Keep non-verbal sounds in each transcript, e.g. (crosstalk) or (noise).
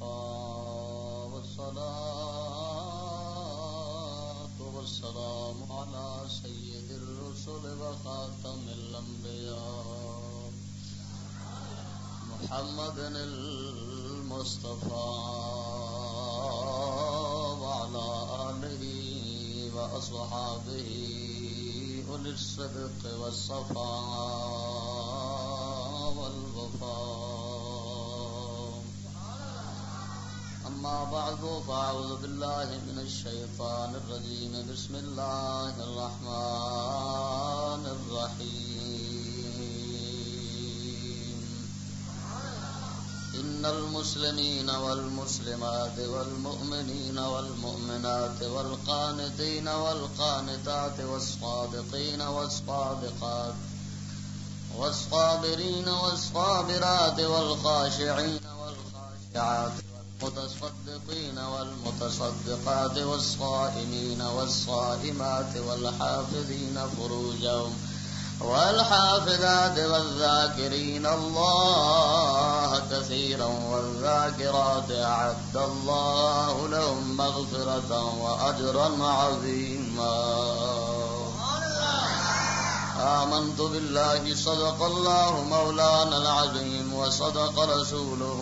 المصطفى والصلاة والسلام على سيد الرسل وخاتم الأنبياء. محمد المصطفى وعلى آله وأصحابه أولي الصدق والصفاء والوفاء. أما بعد، فأعوذ بالله من الشيطان الرجيم. بسم الله الرحمن الرحيم. إن المسلمين والمسلمات والمؤمنين والمؤمنات والقانتين والقانتات والصادقين والصادقات والصابرين والصابرات والخاشعين والخاشعات والمتصدقين والمتصدقات والصائمين والصائمات والحافظين فروجهم والحافظات والذاكرين الله كثيرا والذاكرات أعد الله لهم مغفرة وأجرا عظيما. آمنت بالله، صدق الله مولانا العظيم، وصدق رسوله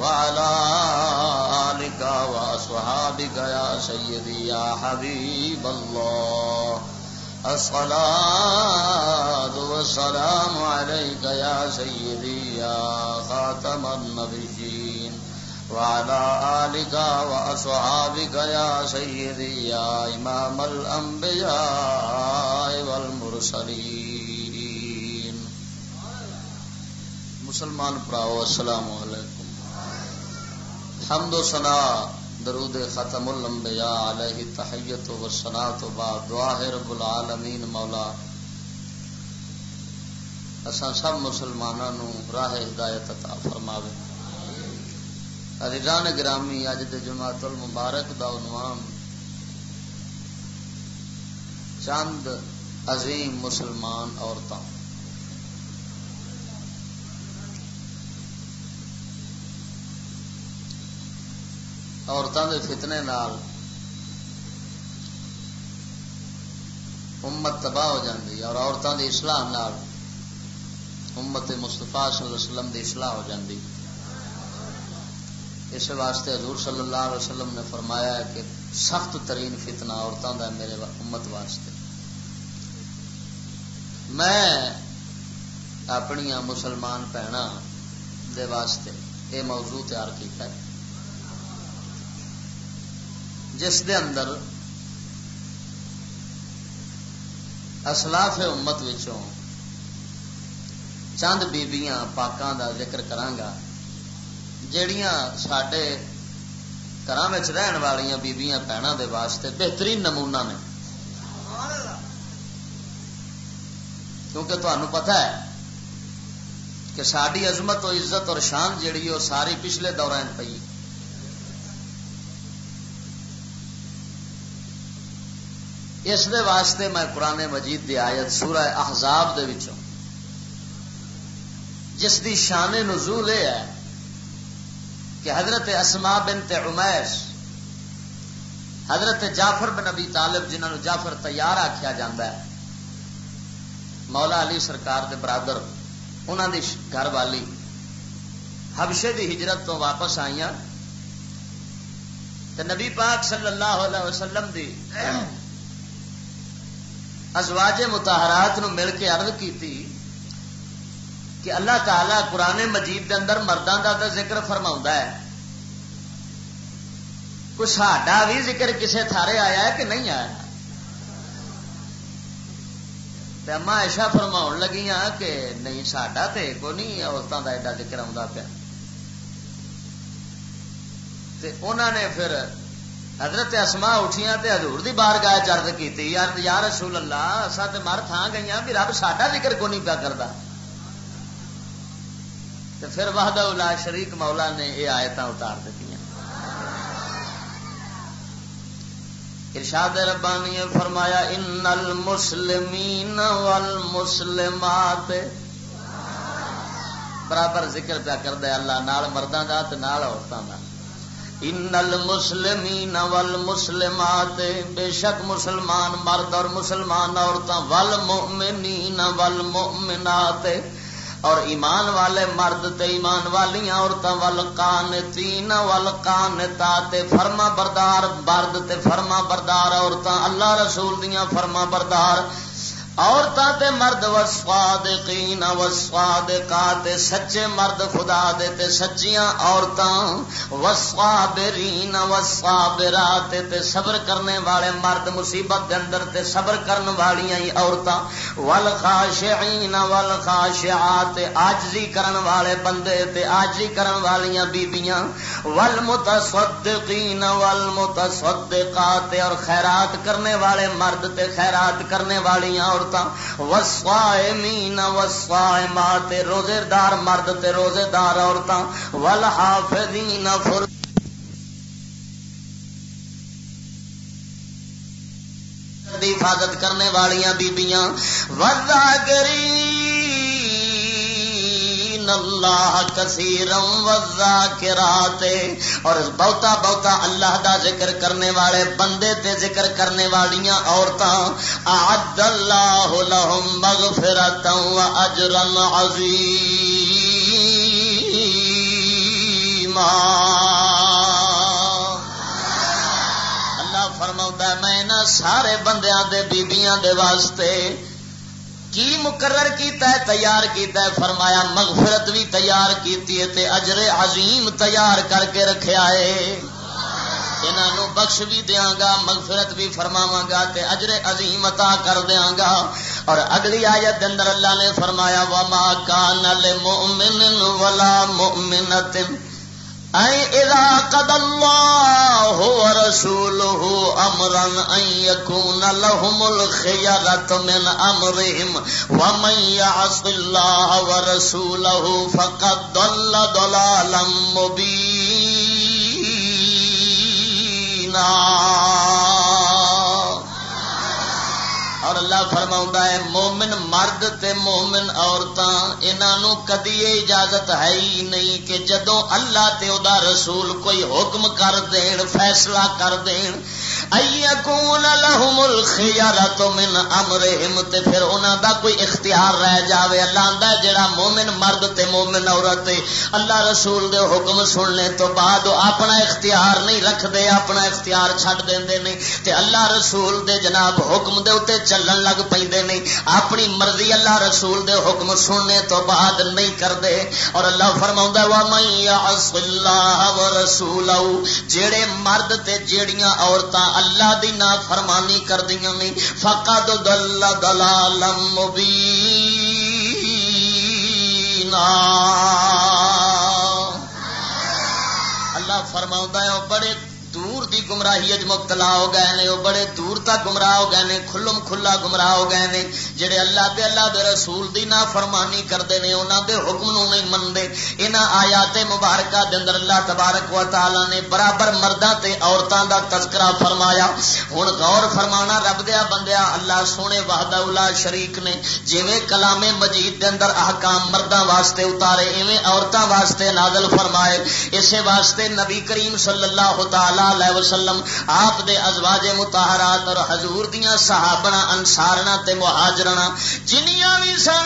وعلى آلك وأصحابك يا سيدي يا حبيب الله. الصلاة والسلام عليك يا سيدي يا خاتم النبيين. وعلى آلك وأصحابك يا سيدي يا إمام الأنبياء والمرسلين. مسلمان پراؤ السلام علیکم. حمد و ثنا درود ختم الانبیاء علیہ تحیت و سنا تو بعد دعا ہے رب العالمین مولا۔ اساں سب مسلمانوں راہ ہدایت عطا فرماوے۔ عزیزان گرامی اج دے جماعت المبارک دا عنوان چند عظیم مسلمان عورتاں۔ عورتوں کے فتنے نال امت تباہ ہو جاتی اور عورتوں کے اسلام نال امت مستفا صلی اللہ علیہ وسلم کی اصلاح ہو جاتی اس واسطے حضور صلی اللہ علیہ وسلم نے فرمایا ہے کہ سخت ترین فتنہ عورتوں کا میرے امت واسطے۔ میں اپنی مسلمان بھنوں دے واسطے یہ موضوع تیار کیتا ہے۔ جس دے اندر اسلاف امت وچوں چند بیبیاں پاکاں دا ذکر کرانگا جیڑیاں سڈے گھر رہن والیاں بیبیاں بھنوں دے واسطے بہترین نمونہ نے۔ کیونکہ تمہیں پتا ہے کہ ساری عظمت و عزت اور شان جیڑی وہ ساری پچھلے دوران پی اس دے واسطے میں قرآن مجید دی آیت سورہ احزاب دے وچوں۔ جس دی شان نزول یہ ہے کہ حضرت اسما بنت عمیس حضرت جعفر بن ابی طالب، جنہوں جعفر تیار آخیا جا مولا علی سرکار دے برادر انہوں دی گھر والی حبشے دی ہجرت تو واپس آئی نبی پاک صلی اللہ علیہ وسلم دی ازواج متحرات نو مل کے عرض کی کہ اللہ تعالی قرآن مجید کے اندر مردوں کا تو ذکر فرما ہے۔ کوئی ساڈا بھی ذکر کسے تھارے آیا ہے کہ نہیں آیا؟ اما ایشا فرما لگی ہاں کہ نہیں ساڈا تو کو نہیں عورتوں کا ایڈا ذکر آتا پیا۔ انہوں نے پھر حضرت اسما اٹھیاں تے حضور دی بار گاہ چرد کی یار یا رسول اللہ اصا تے مر تھان گئی بھی رب ساڈا ذکر کو نہیں پیا کرتا پھر وحدہ الا شریک مولا نے یہ آیت اتار دیتی ارشاد ربانی فرمایا ان المسلمین والمسلمات برابر ذکر پیا کر دے اللہ نال مردوں کا نال عورتوں کا ان المسلمین والمسلمات، بے شک مسلمان مرد اور مسلمان عورتیں والمؤمنین والمؤمنات۔ اور ایمان والے مرد تے ایمان والیاں عورتیں ول کان فرما بردار، مرد تے فرما بردار عورتیں اللہ رسول دیاں فرما بردار۔ عورتوں تے مرد وسوادقین وسوادقات سچے مرد خدا دے تے سچیاں عورتاں وسوابرین وسوابرات تے صبر کرنے والے مرد مصیبت دے اندر تے صبر کرن والیاں ہی عورتاں والخاشعین والخاشعات عاجزی کرن والے بندے تے عاجزی کرن والیاں بیبییاں والمتصدقین والمتصدقات اور خیرات کرنے والے مرد تے خیرات کرنے والیاں اور عورتیں والصائمین والصائمات روزے دار مرد تے روزے دار عورتاں۔ والحافظین فر حفاظت کرنے والیاں بیبیاں۔ وذاکرین ان اللہ کثیرم وذاکرات اور بہتا بہتا اللہ دا ذکر کرنے والے بندے تے ذکر کرنے والیاں عورتاں، اعد اللہ لهم مغفرتا واجرا عظیما۔ اللہ فرماؤں میں نہ سارے بندیاں دے بیبیاں دے واسطے کی مقرر کیتا ہے، تیار کیتا ہے، فرمایا مغفرت بھی تیار کیتی ہے تے اجر عظیم تیار کر کے رکھیا ہے۔ انہوں بخش بھی دیا گا، مغفرت بھی فرماوا گا تے اجر عظیم عطا کر دیا گا۔ اور اگلی آیت اندر اللہ نے فرمایا، وما کان للمؤمن ولا مؤمنۃ اذا قد الله ورسوله امرا ان يكون لهم الخيرة من امرهم ومن يعص الله ورسوله فقد ضل ضلالا مبينا اور اللہ فرما ہے، مومن مرد تے مومن عورتاں انہوں کدی اجازت ہے ہی نہیں کہ جدو اللہ تے او دا رسول کوئی حکم کر دین، فیصلہ کر دین، ایکون لهم الخيارات من امرهم تے پھر انہاں دا کوئی اختیار رہ جاوے۔ اللہ آندا جڑا مومن مرد تے مومن عورت اللہ رسول دے حکم سننے تو بعد اپنا اختیار نہیں رکھ دے اپنا اختیار چھڈ دیندے نہیں۔ تے اللہ رسول دے جناب حکم دے اوتے چلن لگ پیندے نہیں۔ اپنی مرضی اللہ رسول دے حکم سننے تو بعد نہیں کردے۔ اور اللہ فرماوندا ہے وا من یعص اللہ ورسولہ جڑے مرد تے جیڑیاں عورتاں اللہ دی نا فرمانی کر دیا نہیں فقد دل دلال مبینا اللہ فرماؤں ہے بڑے دور دی گمراہی اج مبتلا ہو گئے نے وہ بڑے دور تک گمراہ ہو گئے نے، کھلم کھلا گمراہ ہو گئے نے، جڑے اللہ دے اللہ دے رسول دی نا فرمانی کرتے ہیں انہوں دے حکم نو نہیں منتے یہاں آیات مبارکہ دے اندر اللہ تبارک و تعالی نے برابر مردہ تے عورتوں دا تذکرہ فرمایا۔ ہوں غور فرمانا، رب دیا بندیا، اللہ سونے وحدہ الا شریک نے، جویں کلام مجید دے اندر احکام مردہ واسطے اتارے، ایویں عورتوں واسطے نازل فرمائے۔ اسے واسطے نبی کریم صلی اللہ تعالی اللہ علیہ وسلم، آپ دے ازواج متحرات اور حضور دیاں صحابنا انسارنا تے مہاجرنا جنیاں بھی سن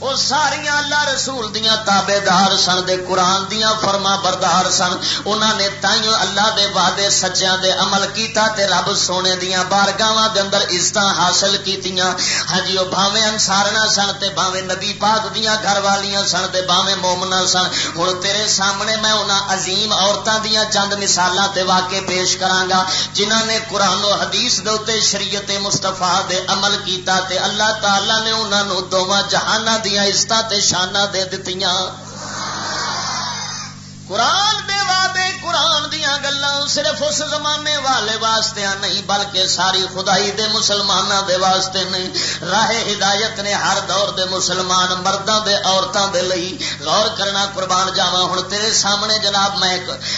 وہ ساریاں اللہ رسول دیاں تابے دار سن دے قرآن دیاں فرما بردار سن۔ انہاں نے تائیوں اللہ دے وعدے سچیاں دے عمل کیتا تے رب سونے دیاں بارگاواں دے اندر عزتاں حاصل کیتیاں۔ ہاں جی او بھاویں انسارنا سن تے بھاویں نبی پاک دیاں گھر والیاں سن تے بھاویں مومنا سن۔ ہن تیرے سامنے میں انہاں عظیم عورتاں دیاں چند مثالاں تے واقع پیش کرانگا جنہ نے قرآن و حدیث دے شریعت مستفا دے عمل کیتا تے اللہ تعالی نے انہوں نے دونوں جہانا دیا عزت تے شانہ دے دتیاں۔ قرآن دے وعدے، قرآن دیا گلا صرف اس زمانے والے واسطے نہیں، بلکہ ساری خدائی دے مسلمانوں دے واسطے نہیں۔ راہ ہدایت نے ہر دور دے مسلمان مردوں دے عورتوں دے لئی غور کرنا، قربان جاوا ہوں تیرے سامنے جناب میں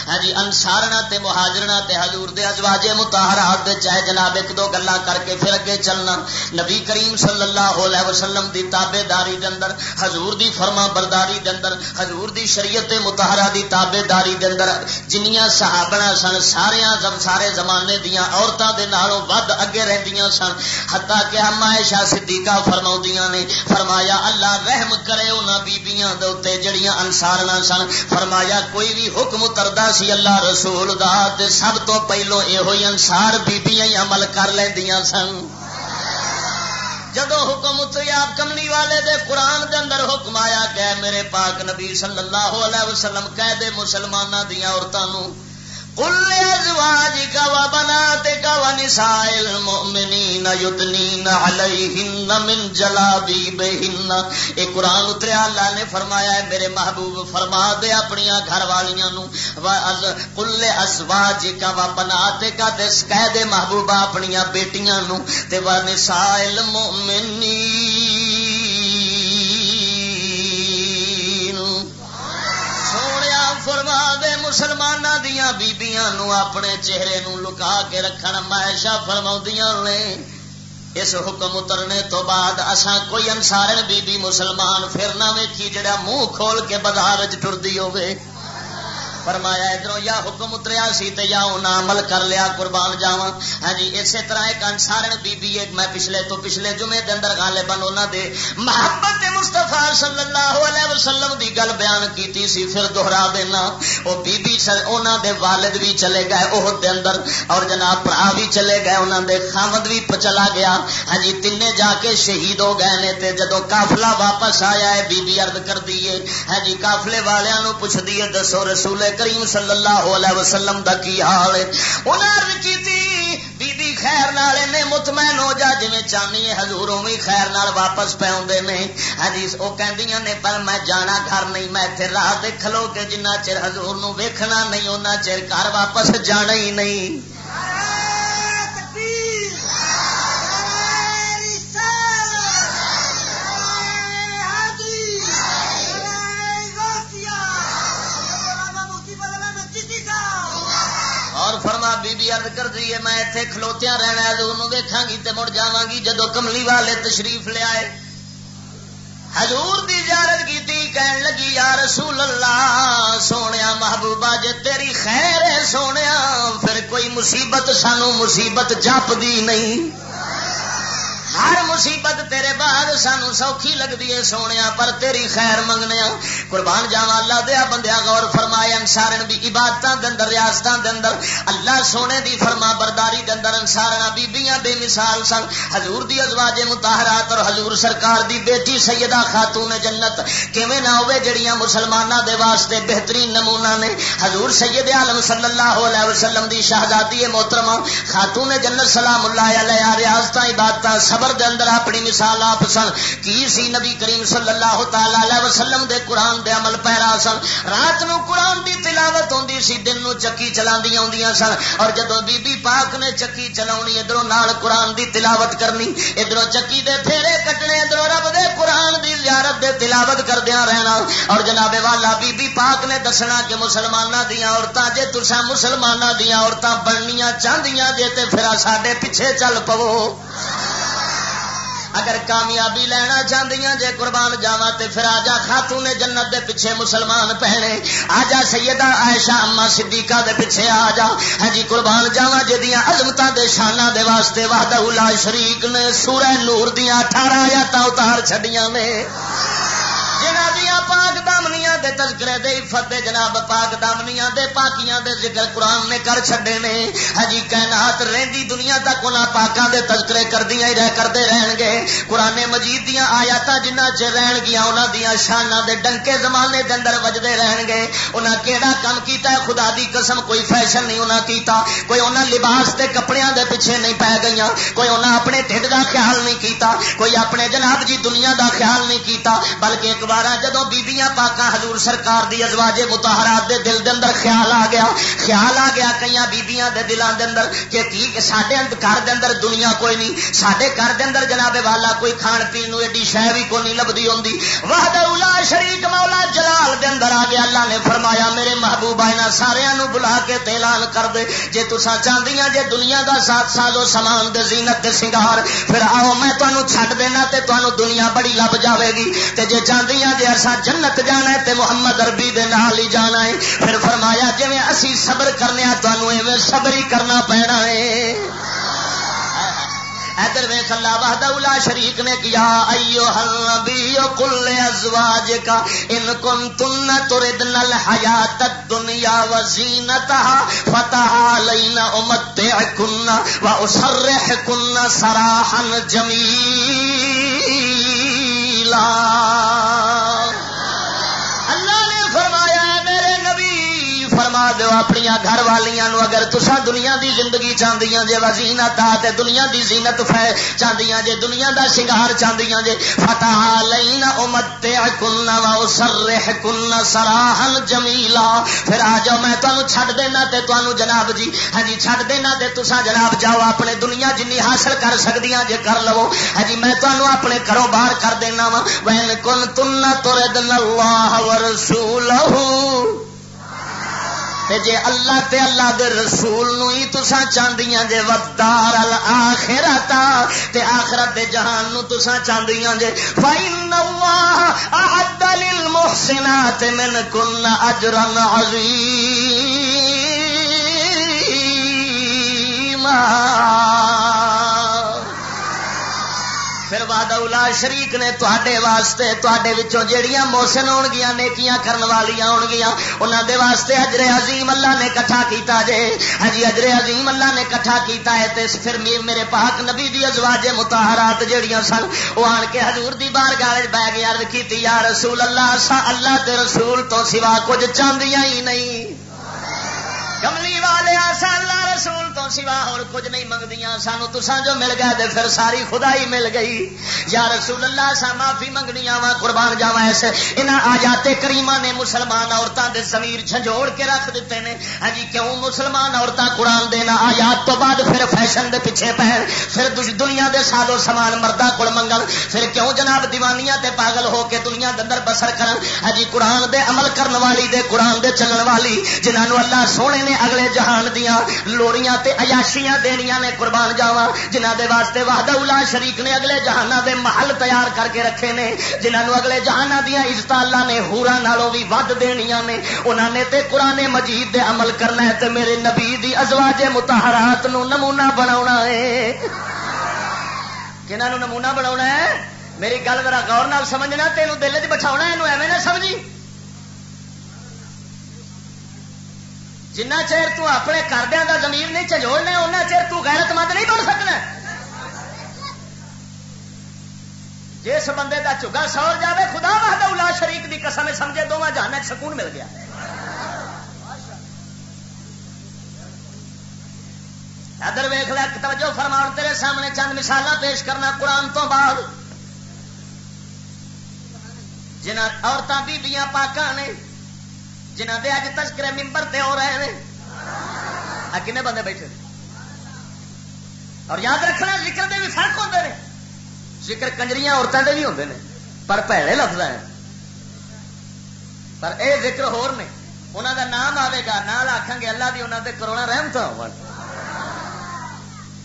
ہاں جی انسارنا تے مہاجرنا تے حضور دے ازواجے متحرات دے چاہے جناب ایک دو گلا کر کے پھر اگے چلنا۔ نبی کریم صلی اللہ علیہ وسلم دی تابے داری دے اندر، حضور دی فرما برداری دے اندر، حضور دی شریعت متحرہ دی تابے داری دے اندر جنیاں صحابنا سن سارے سارے زمانے دیا عورتوں کے نالوں ود اگے رہدیاں سن۔ ہتا کہ ہم عائشہ صدیقہ فرما نے، فرمایا، اللہ رحم کرے انہوں بیبیاں دے جڑیاں انسار نہ سن۔ فرمایا، کوئی بھی حکم اتردا سی اللہ رسول دا، تے سب تو پہلو یہ انسار بیبیاں ہی عمل کر لیندیاں سن۔ جدو حکم اتری آپ کملی والے دے قرآن دے اندر حکم آیا کہ میرے پاک نبی صلی اللہ علیہ وسلم کہہ دے مسلمانوں دیا عورتوں قل ازواجك وبناتك ونساء المؤمنين يدنين عليهن من جلابيبهن. اے قرآن اتریا اللہ نے فرمایا ہے، میرے محبوب فرما دے اپنی گھر والیاں نو. قل ازواجك وبناتك دس، کہہ دے محبوبہ اپنی بیٹیاں نو. تے ونساء المؤمنین. فرما دے مسلمان دیا بیبیاں نو اپنے چہرے نو لکا کے رکھن مائشا فرما نے۔ اس حکم اترنے تو بعد اساں کوئی انسارن بی بی مسلمان پھر نہ ویکھی جڑا منہ کھول کے بازار چ ہوئے فرمایا ادھر یا حکم اتریا سی تے یا انہاں عمل کر لیا، قربان جاواں۔ ہاں جی اسی طرح ایک انسارن بی بی ایک میں پچھلے تو پچھلے جمعے دے اندر غالباً انہاں دے محبت مصطفی صلی اللہ علیہ وسلم دی گل بیان کیتی سی، پھر دوہرا دینا او بی بی انہاں دے والد بھی چلے گئے اوہ دے اندر اور جناب بھرا بھی چلے گئے انہاں دے خامد بھی چلا گیا۔ ہاں جی تین جا کے شہید ہو گئے نے تے جدو قافلہ واپس آیا ہے بی بی عرض کر دیے ہاں جی قافلے والےاں نو پوچھ دیے دسو رسول کریم صلی اللہ علیہ وسلم دا کی حال ہے؟ انہوں کی تھی بی بی خیر نال نے مطمئن ہو جا جی چاہنی ہے، حضور بھی خیر نال واپس پہ آدھے نے۔ حدیث وہ کہندیاں نے، پر میں جانا گھر نہیں، میں اتنے راہ دے کھلو کے جنہ چر حضور نو ویکھنا نہیں اُنہ چر گھر واپس جانا ہی نہیں۔ فرما بی بی عرض کر دی میں ایتھے کھلوتیاں رہنا ہے انہوں ویکھا گی تے مڑ جاواں گی جدو کملی والے تشریف لے آئے۔ حضور دی زیارت کیتی، کہن لگی، یا رسول اللہ، سونیا محبوبہ، جے تیری خیر ہے سونیا، پھر کوئی مصیبت، سانو مصیبت جاپ دی نہیں۔ مصیبت تیرے بعد سانو سوکھی لگتی ہے سونے پر تیری خیر منگنے قربان جاوا اللہ دیا بندیا غور فرمایا انسارن بھی عبادت اندر ریاست اندر۔ اللہ سونے دی فرما برداری اندر انسارنا بیبیاں بے مثال سن۔ حضور دی ازواج متحرات اور حضور سرکار دی بیٹی سیدہ خاتون جنت۔ کیویں نہ ہوئے جڑیاں مسلمانوں دے واسطے بہترین نمونہ نے۔ حضور سید عالم صلی اللہ علیہ وسلم دی شہزادی محترمہ خاتون جنت سلام اللہ علیہ ریاست عبادت صبر دے اندر اپنی مثال آپ سن، کی سی نبی کریم صلی اللہ تعالی وسلم دے قرآن دے عمل پیرا سن؟ رات نو قرآن دی تلاوت ہوندی سی، دن نو چکی چلاندی ہوندیاں سن۔ اور جدو بی بی پاک نے چکی چلاونی، ادھروں نال قرآن دی تلاوت کرنی، ادھروں چکی دے پھیرے کٹنے، ادھروں رب دے قرآن دی زیارت دے تلاوت کردیا رہنا۔ اور جناب والا بی بی پاک نے دسنا کہ مسلمانہ دیا عورتاں، جے تسا مسلمانہ دیا عورتاں بننیاں چاہدیاں جے تے پھر ساڈے پیچھے چل پو اگر کامیابی لینا چاہدیاں جے قربان جاوا تے پھر آجا خاتون نے جنت دے پیچھے مسلمان پہنے۔ آجا سیدہ عائشہ اما صدیقہ دے پیچھے آجا ہاں جی قربان جاوا جدیاں عظمتاں دے شانہ دے واسطے وحدہ لا شریک نے سورہ نور دیاں اٹھارہ آیاتاں اتار چھڈیاں نے۔ جنہ دیا پاک تذکرے دے عفت دے جناب پاک دامنیاں دے، پاکیاں دے ذکر قرآن نے کر چھڈے نے۔ ہجی کائنات رہندی دنیا تک انہاں پاکاں دے تذکرے کردیاں ہی رہ کردے رہن گے قرآن مجید دیاں آیاتاں جنہ چ رہن گیاں، انہاں دیاں شاناں دے ڈنکے زمانے دے اندر وجدے رہن گے انہاں کیڑا کم کیتا ہے، خدا دی قسم کوئی فیشن نہیں انہاں کیتا۔ کوئی انہاں لباس تے کپڑیاں دے پیچھے نہیں پے گئیاں۔ کوئی انہاں اپنے ٹھڈ دا خیال نہیں کیتا۔ کوئی اپنے جناب جی دنیا دا خیال نہیں کیتا۔ بلکہ ایک بار جدو بیبیاں پاکاں حضور حضور سرکار دی ازواج متحرات دے دل دے اندر خیال آ گیا۔ خیال آ گیا کئی بیبیاں دے دلان دے اندر کہ کی ساڈے گھر دے اندر دنیا کوئی نہیں، ساڈے گھر دے اندر جناب والا کوئی کھان پین نو ایڈی شہ بھی کوئی نہیں لبدی ہوندی۔ وحدہ اولا شریک مولا جلال دے اندر آ گیا۔ اللہ نے فرمایا، میرے محبوب اینا سارے نو بلا کے اعلان کر دے۔ جے تسا چاہدیاں جے دنیا دا ساتھ سالو سامان دے زینت دے سنگار، پھر آؤ میں تانوں چھڈ دینا تے تانوں دنیا بڑی لب جاوے گی۔ تے جے چاہدیاں جے اسا جنت جانا ہے تے محمد محمد عربی دے نال ہی جانا ہے۔ پھر فرمایا، جویں اسی صبر کرنے تانوں ایویں صبر ہی کرنا پینا ہے۔ ادھر ویخ اللہ، وحدہ اولا شریک نے کیا ایو النبی کل ازواج کا ان کن تن تردن الحیات الدنیا وزینتها فتح لینا امتعکن و اسرحکن سراحا جمیلا۔ فرما دو اپنی گھر والیاں نو، اگر تسا دنیا دی زندگی چاہدیاں جے وزینت تے دنیا دی زینت فے چاہدیاں جے، دنیا دا سنگار چاہدیاں جے فتح لینا امتعکن و اسرحکن سراحا جمیلا۔ پھر آ جاؤ، میں تانوں چھڈ دینا تے تانوں جناب جی ہاں جی چھڈ دینا تے تسا جناب جاؤ، اپنے دنیا جنی حاصل کر سکدیاں جے کر لو۔ ہاں جی میں تانوں اپنے گھروں باہر کر دینا وا۔ وین کن تن تردن اللہ ورسولہ۔ تے جے اللہ تے اللہ دے رسول نو ہی تساں چاندیاں جے ودار الاخرت تے آخرت دے جہان نو تساں چاندیاں جے۔ فین اللہ اعد للمحسنات منکن اجرا عظیما پھر وعدہ اولا شریک نے تے واسطے تے جہیا موسن ہو گیا نیکیاں کرن والی ہو گیا انہوں دے واسطے اجر عظیم اللہ نے کٹھا کیتا جے۔ ہاں ہجی اجر عظیم اللہ نے کٹھا کیتا ہے تے پھر میرے پاک نبی دی ازواج متحرات جہیا سن وہ آن کے حضور دی بار گال بہ گیا کی یا رسول اللہ، سا اللہ تے رسول تو سوا کچھ چاہدیاں ہی نہیں۔ کملی والے آسا اللہ رسول تو سوا اور کچھ نہیں منگدیا سانو تسا جو مل گیا دے پھر ساری خدائی مل گئی۔ یا رسول اللہ، سا معافی منگنی وا قربان جاوا ایسے انہاں آیات کریمہ نے مسلمان عورتوں دے زمیر جھنجوڑ کے رکھ دیتے ہیں ہاں جی کیوں؟ مسلمان عورتیں قرآن دینا آیات تو بعد پھر فیشن دے پیچھے پہن۔ پھر دنیا دے سادو سامان مردہ کڑ منگل پھر کیوں جناب دیوانیاں تے پاگل ہو کے دنیا دے اندر بسر کرن؟ ہاں جی قرآن دے عمل کرن والی دے، قرآن دے چلن والی جنہوں اللہ سونے نے اگلے جہان دیا لوڑیاں تے عیاشیاں دنیا نے قربان جاوا جنہ دے واسطے وحدہ اولا شریک نے اگلے جہان دے محل تیار کر کے رکھے نے جنہوں اگلے جہان دیا عزت اللہ نے ہورا نالوں بھی ود دنیا نے انہوں نے تے قرآن مجید دے عمل کرنا ہے تے میرے نبی دی ازواج متحرات نو نمونہ بنا ہے۔ کنہوں نمونہ بنا ہے، میری گل ذرا غور نال سمجھنا، تینوں دل چ بٹھا ایویں نہ سمجھی۔ جنہ چیر تو اپنے کردیا کا زمین نہیں چجوڑنا ان چیر تو غیرت مند نہیں بن سکنا جس بندے کا چگا سور جائے خدا وحدہ الا شریک دی قسم سمجھے دونوں جانا سکون مل گیا ادھر ویخ لیا توجہ فرماؤ تیرے سامنے چند مثال پیش کرنا قرآن تو بعد جنہ عورتیں بیبیاں پاکاں نے جنہ دے اج تذکرے ممبر تے ہو رہے ہیں کنے بندے بیٹھے اور یاد رکھنا، ذکر دے بھی فرق ہوتے ہیں ذکر کنجری عورتوں کے بھی ہوتے ہیں پر پیڑے لفظ ہیں پر اے ذکر ہور نے انہوں دا نام آئے گا نال آخان گے اللہ دی انہوں دے کرونا رحمت ہو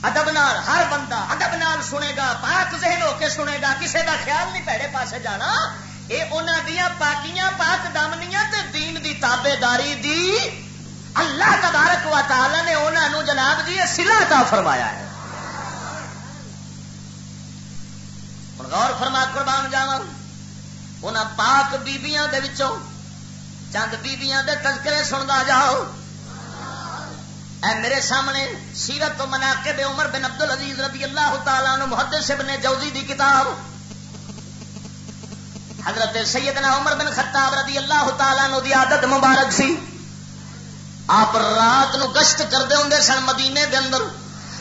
ادب نال ہر بندہ ادب نال سنے گا پاک ذہن ہو کے سنے گا کسے دا خیال نہیں پیڑے پاسے جانا یہ انہوں دیا پاکیاں پاک دامنیاں تے دین دی تابے داری دی اللہ تبارک و تعالی نے انہوں جناب جی سلا کا فرمایا ہے غور فرما قربان جاوا ان پاک بیبیاں دے وچوں چند بیبیاں دے تذکرے سنتا جاؤ اے میرے سامنے سیرت تو مناقب عمر بن عبد العزیز رضی اللہ تعالیٰ محدث ابن جوزی دی کتاب حضرت سیدنا عمر بن خطاب رضی اللہ تعالیٰ نو دی عادت مبارک سی۔ آپ رات نو گشت کرتے ہوں سن مدینے دے اندر۔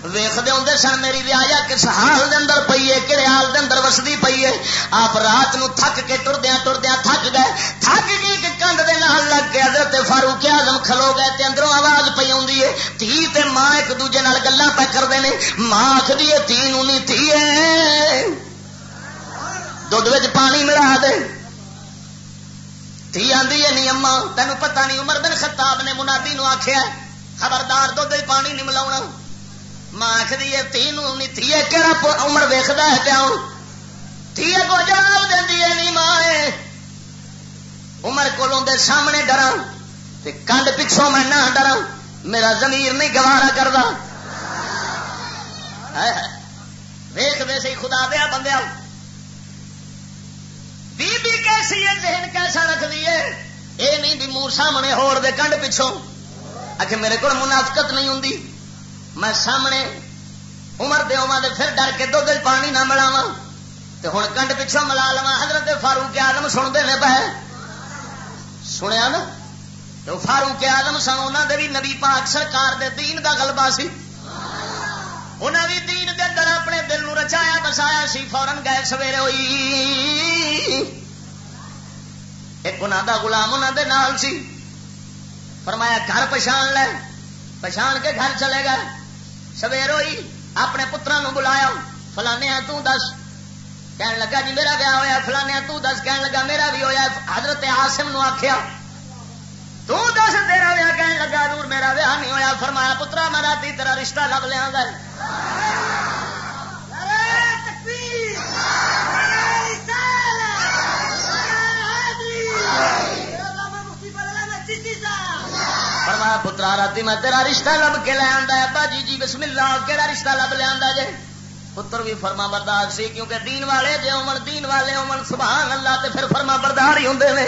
ویختے ہوں سن میری ریا کس حال دے اندر پی ہے، کہڑے حال دے اندر وسدی پی ہے۔ آپ رات نو تھک کے ٹردیا ٹردیا تھک گئے۔ تھک گئی کہ کنڈ دے نال لگ کے حضرت فاروق اعظم کھلو گئے تے اندروں آواز پی آئی ہے۔ تھی تے ماں ایک دوجے نال گلا پہ کرتے ہیں ماں آخری ہے، تھی نو نہیں تھی ہے۔ دھد پانی ملا دے تھی آدھی ہے نہیں اما تینوں پتہ نہیں عمر بن خطاب نے منادی نو آخیا خبردار دھد پانی نہیں ملا ماں آخری ہے تھی نہیں تھی کہڑا عمر ویختا ہے پیا تھی کو جواب دینی ہے نہیں ماں عمر کو سامنے ڈرا کنڈ پچھوں میں نہ ڈرا میرا زمیر نہیں گوارا کرتا ویخ دے سی خدا دیا بندیا بی بی کیسی ہے؟ ذہن کیسا رکھ دیے اے نہیں بھی منہ سامنے ہور دے کنڈ پچھوں۔ آخ میرے کو منافقت نہیں ہوں میں سامنے عمر دے عمر دے پھر ڈر کے دھد پانی نہ ملاوا تو ہوں کنڈ پچھوں ملا لوا حضرت فاروق آدم سنتے ہیں پہ سنیا نا؟ تو فاروق آدم سن انہوں دے بھی نبی پاک سرکار دے دین دا غلبہ سی۔ انہوں بھی دین دے اندر اپنے دل نو رچایا بسایا سی فورن گئے سویرے ہوئی۔ ایک انہوں دا غلام انہوں دے نال سی۔ فرمایا، گھر پچھان لے۔ پچھان کے گھر چلے گئے۔ سویر ہوئی، اپنے پترا نو بلایا۔ فلانے تو دس۔ کہنے لگا جی میرا ویاہ ہوا فلانے تو دس۔ کہنے لگا، میرا بھی ہوا حضرت آسم نو آخیا تو دس تیرا ویاہ؟ کہنے لگا دور میرا ویاہ نہیں ہوا فرمایا، پترا، میں رات تیرا رشتہ لب لیا گا۔ فرمایا، پترا رات میں تیرا رشتہ لب کے لے آتا ہے ابا جی جی بسم اللہ کہڑا رشتہ لب لے لیا جی پتر بھی فرما بردار سی، کیونکہ دین والے جی امن دین والے امن سبحان اللہ تے پھر فرما بردار ہی ہوں نے.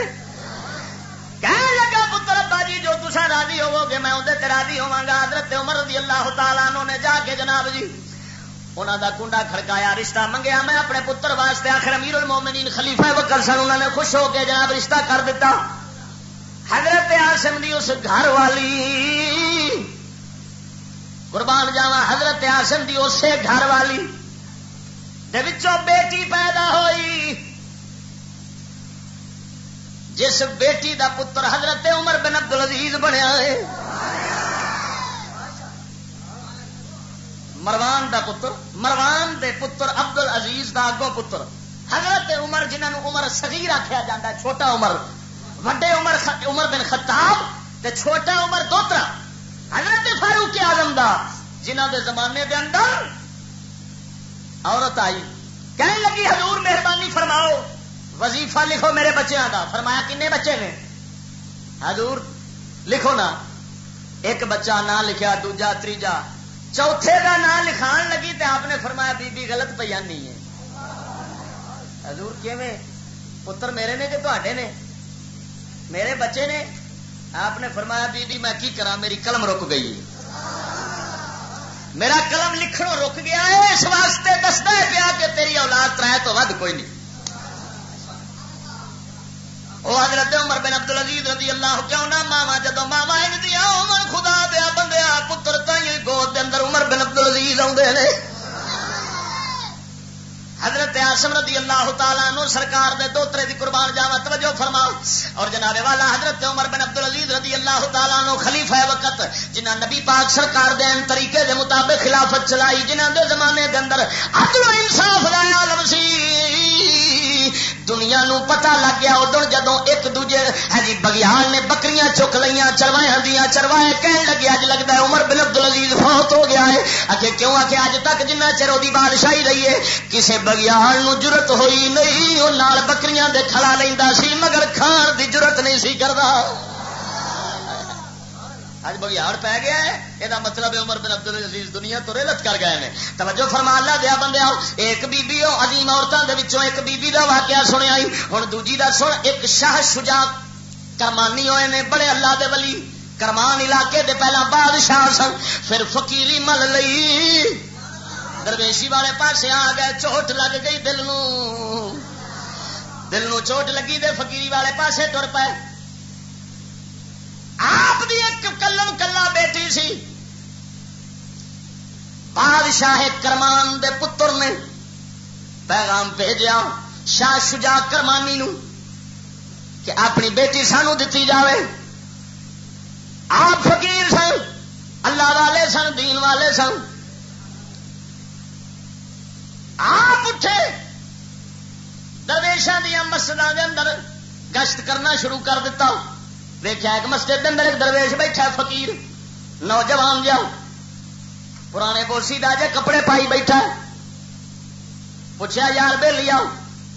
کہنے لگا، پتر ابا جی جو تصا راضی ہوو گے میں اندر راضی ہوا گا حضرت عمر رضی اللہ تعالیٰ نے جا کے جناب جی انہوں دا کنڈا کھڑکایا، رشتہ منگیا، میں اپنے پتر واسطے آخر امیر المومنین خلیفہ وکر سن انہوں نے خوش ہو کے جناب رشتہ کر دیتا آسم دی اس گھر والی۔ قربان جاوا حضرت آسم دی اسے گھر والی۔ بیٹی پیدا ہوئی۔ جس بیٹی دا پتر حضرت عمر بن عبد العزیز بنیا ہے۔ مروان دا پتر، مروان دے پتر ابد ال عزیز کا اگو پتر۔ حضرت عمر جنہوں عمر صغیر آخیا جا ہے، چھوٹا عمر۔ وڈے عمر عمر بن خطاب تے چھوٹا عمر دوترا حضرت فاروق آزم دا جنہ دے زمانے دے اندر عورت آئی۔ کہنے لگی، حضور مہربانی فرماؤ، وظیفہ لکھو میرے بچوں کا فرمایا، کنے بچے نے؟ حضور، لکھو نا۔ ایک بچہ نہ لکھا دوجا تیجا چوتھے کا نام لکھان لگی تے آپ نے فرمایا بی بی غلط پہ نہیں ہے۔ حضور کیویں؟ پتر میرے نے کہ تے نے؟ میرے بچے نے، آپ نے فرمایا بی بی میں کی کرا میری قلم رک گئی میرا قلم لکھنوں رک گیا ہے، اس واسطے دستا ہے پیا کہ تیری اولاد ترائے تو ود کوئی نہیں۔ وہ حضرت عمر بن عبد العزیز رضی اللہ کیوں نہ ماوا جدو قاسم رضی اللہ تعالیٰ نو سرکار دے دوترے دی قربان جاوا توجہ فرماؤ۔ اور جناب والا حضرت عمر بن عبد العزیز رضی اللہ تعالیٰ نو خلیفہ وقت جنہ نبی پاک سرکار دے ان طریقے دے مطابق خلافت چلائی جنہ دے زمانے دے اندر عدل و انصاف دا عالم سی۔ دنیا نو پتا لگ گیا ادھر جدو ایک دوجے ہاں جی بگیال نے بکریاں چک لیا چروایا دیا چروائے کہنے لگے اج لگتا ہے عمر بن عبد العزیز فوت ہو گیا ہے۔ اگے کیوں آ کے اج تک جنہ چر وہ بادشاہی رہی ہے کسی بگیال نو جرت ہوئی نہیں وہ بکریاں دے کھلا لینا سی، مگر کھان دی جرت نہیں سی کرتا اج بگیاڑ پی گیا ہے یہ مطلب عمر بن عبد العزیز دنیا تو ریلت کر گئے ہیں توجہ فرما، اللہ دیا بندے آؤ، ایک بی بی عظیم عورتوں کے ایک بی بی دا واقعہ سنیا ہوں دوجی دا سن، ایک شاہ شجا کرمانی ہوئے نے، بڑے اللہ دے ولی کرمان علاقے دے پہلا بادشاہ سن۔ پھر فقیری مل لئی۔ درویشی والے پاسے آ گئے، چوٹ لگ گئی دل نو دل نو چوٹ لگی دے، فقیری والے پاسے تر پے آپ ایک کلم کلا بیٹی سی۔ بادشاہ کرمان دے پتر نے پیغام بھیجا شاہ شجا کرمانی نو کہ اپنی بیٹی سانو دتی جاوے۔ آپ فقیر سن، اللہ والے سن، دین والے سن۔ آپ اٹھے درویشان دیا مسجد کے اندر گشت کرنا شروع کر دیتا دیکھا ایک مسجد اندر ایک درویش بیٹھا فقیر، نوجوان جاؤ پرانے بوسی دا جے کپڑے پائی بیٹھا پوچھا یار بے لیا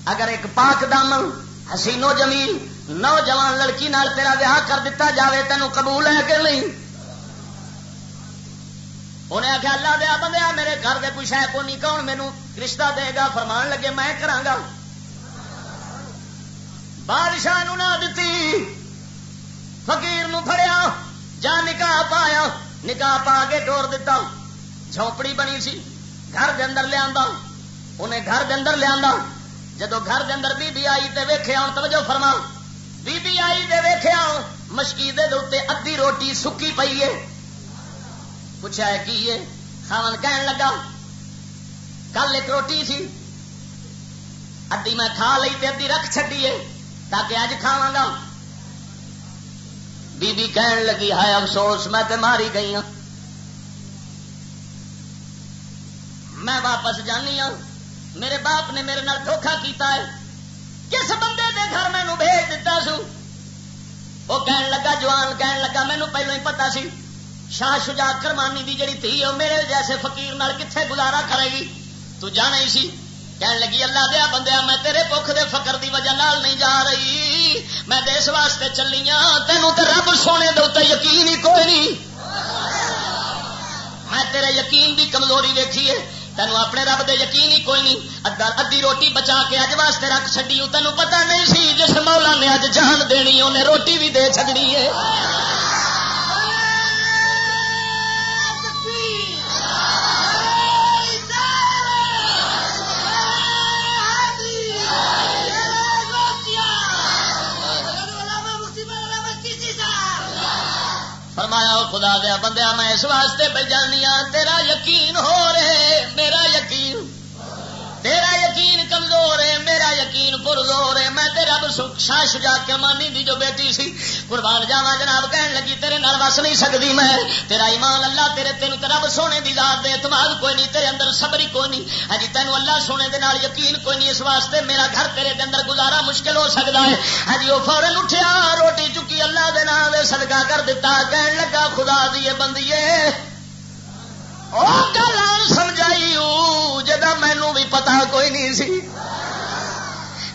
اگر ایک پاک دامن حسینو جمیل، نوجوان لڑکی نال تیرا ویاہ کر دیتا جاوے تینوں قبول ہے کہ نہیں؟ انہیں آخیا اللہ دیا بندیا میرے گھر دے کوئی کچھ ہے کونی کون مینو رشتہ دے گا؟ فرمان لگے، میں کرا بادشاہ نہ دتی۔ فقیر نو فڑیا جا نکاح پایا، نکاح پا کے ٹور دیتا جھونپڑی بنی سی، گھر دے اندر لیا انہیں گھر دے اندر لیا جدو گھر دے اندر بی بی آئی تے ویخیا توجہ فرما بی بی آئی دے ویخیا مشکیدے دے ادھی روٹی سکی پئی ہے۔ پوچھا ہے کی ہے؟ خاون کہن لگا، کل ایک روٹی سی۔ ادھی میں کھا لی تے ادھی رکھ چڈی ہے، تاکہ اج کھاوا گا۔ بی بی کہن لگی ہے افسوس، میں تے ماری گئی ہوں میں واپس جانی ہوں میرے باپ نے میرے نال دھوکھا کیتا ہے۔ کس بندے دے گھر مینو بھیج دیتا سو، وہ کہن لگا، جوان کہن لگا مینو پہلو ہی پتا سی، شاہ شجا کرمانی دی جڑی تھی وہ میرے جیسے فقیر نال کتنے گزارا کرے گی؟ تو جانا ہی سی۔ کہن لگی، اللہ دیا بندیا، میں تیرے پک دے فقر دی وجہ نال نہیں جا رہی۔ میں دیس واسطے چلی ہاں تینوں تے رب سونے دے یقین ہی کوئی نہیں۔ میں تیرے یقین دی کمزوری ویکھی ہے، تینوں اپنے رب دے یقین ہی کوئی نہیں۔ ادی روٹی بچا کے اج واسطے رکھ چڈی تینوں پتا نہیں سی جس مولا نے اج جان دینی انہیں روٹی بھی دے چڑنی ہے۔ خدا دیا بندیا میں اس واسطے پہ جانی ہاں تیرا یقین ہو رہے، میرا یقین، تیرا یقین کمزور ہے میرا یقین پرزور ہے۔ میں تیرا شاہ شجا کے مانی دی جو بیٹی سی، قربان جاوا جناب، کہن لگی، تیرے نال وس نہیں سکتی میں، تیرا ایمان اللہ، تیرے تین رب سونے دی ذات دے اعتماد کوئی نہیں، تیرے اندر صبری کوئی نہیں۔ ہاں جی تینوں اللہ سونے دے نال یقین کوئی نہیں، اس واسطے میرا گھر تیرے دے اندر گزارا مشکل ہو سکتا ہے۔ ہاں جی وہ فورن اٹھیا، روٹی چکی، اللہ دے نال صدقہ کر دیتا کہن لگا، خدا دیے بندیے، او گل سمجھائی جا مینو بھی پتا کوئی نہیں سی۔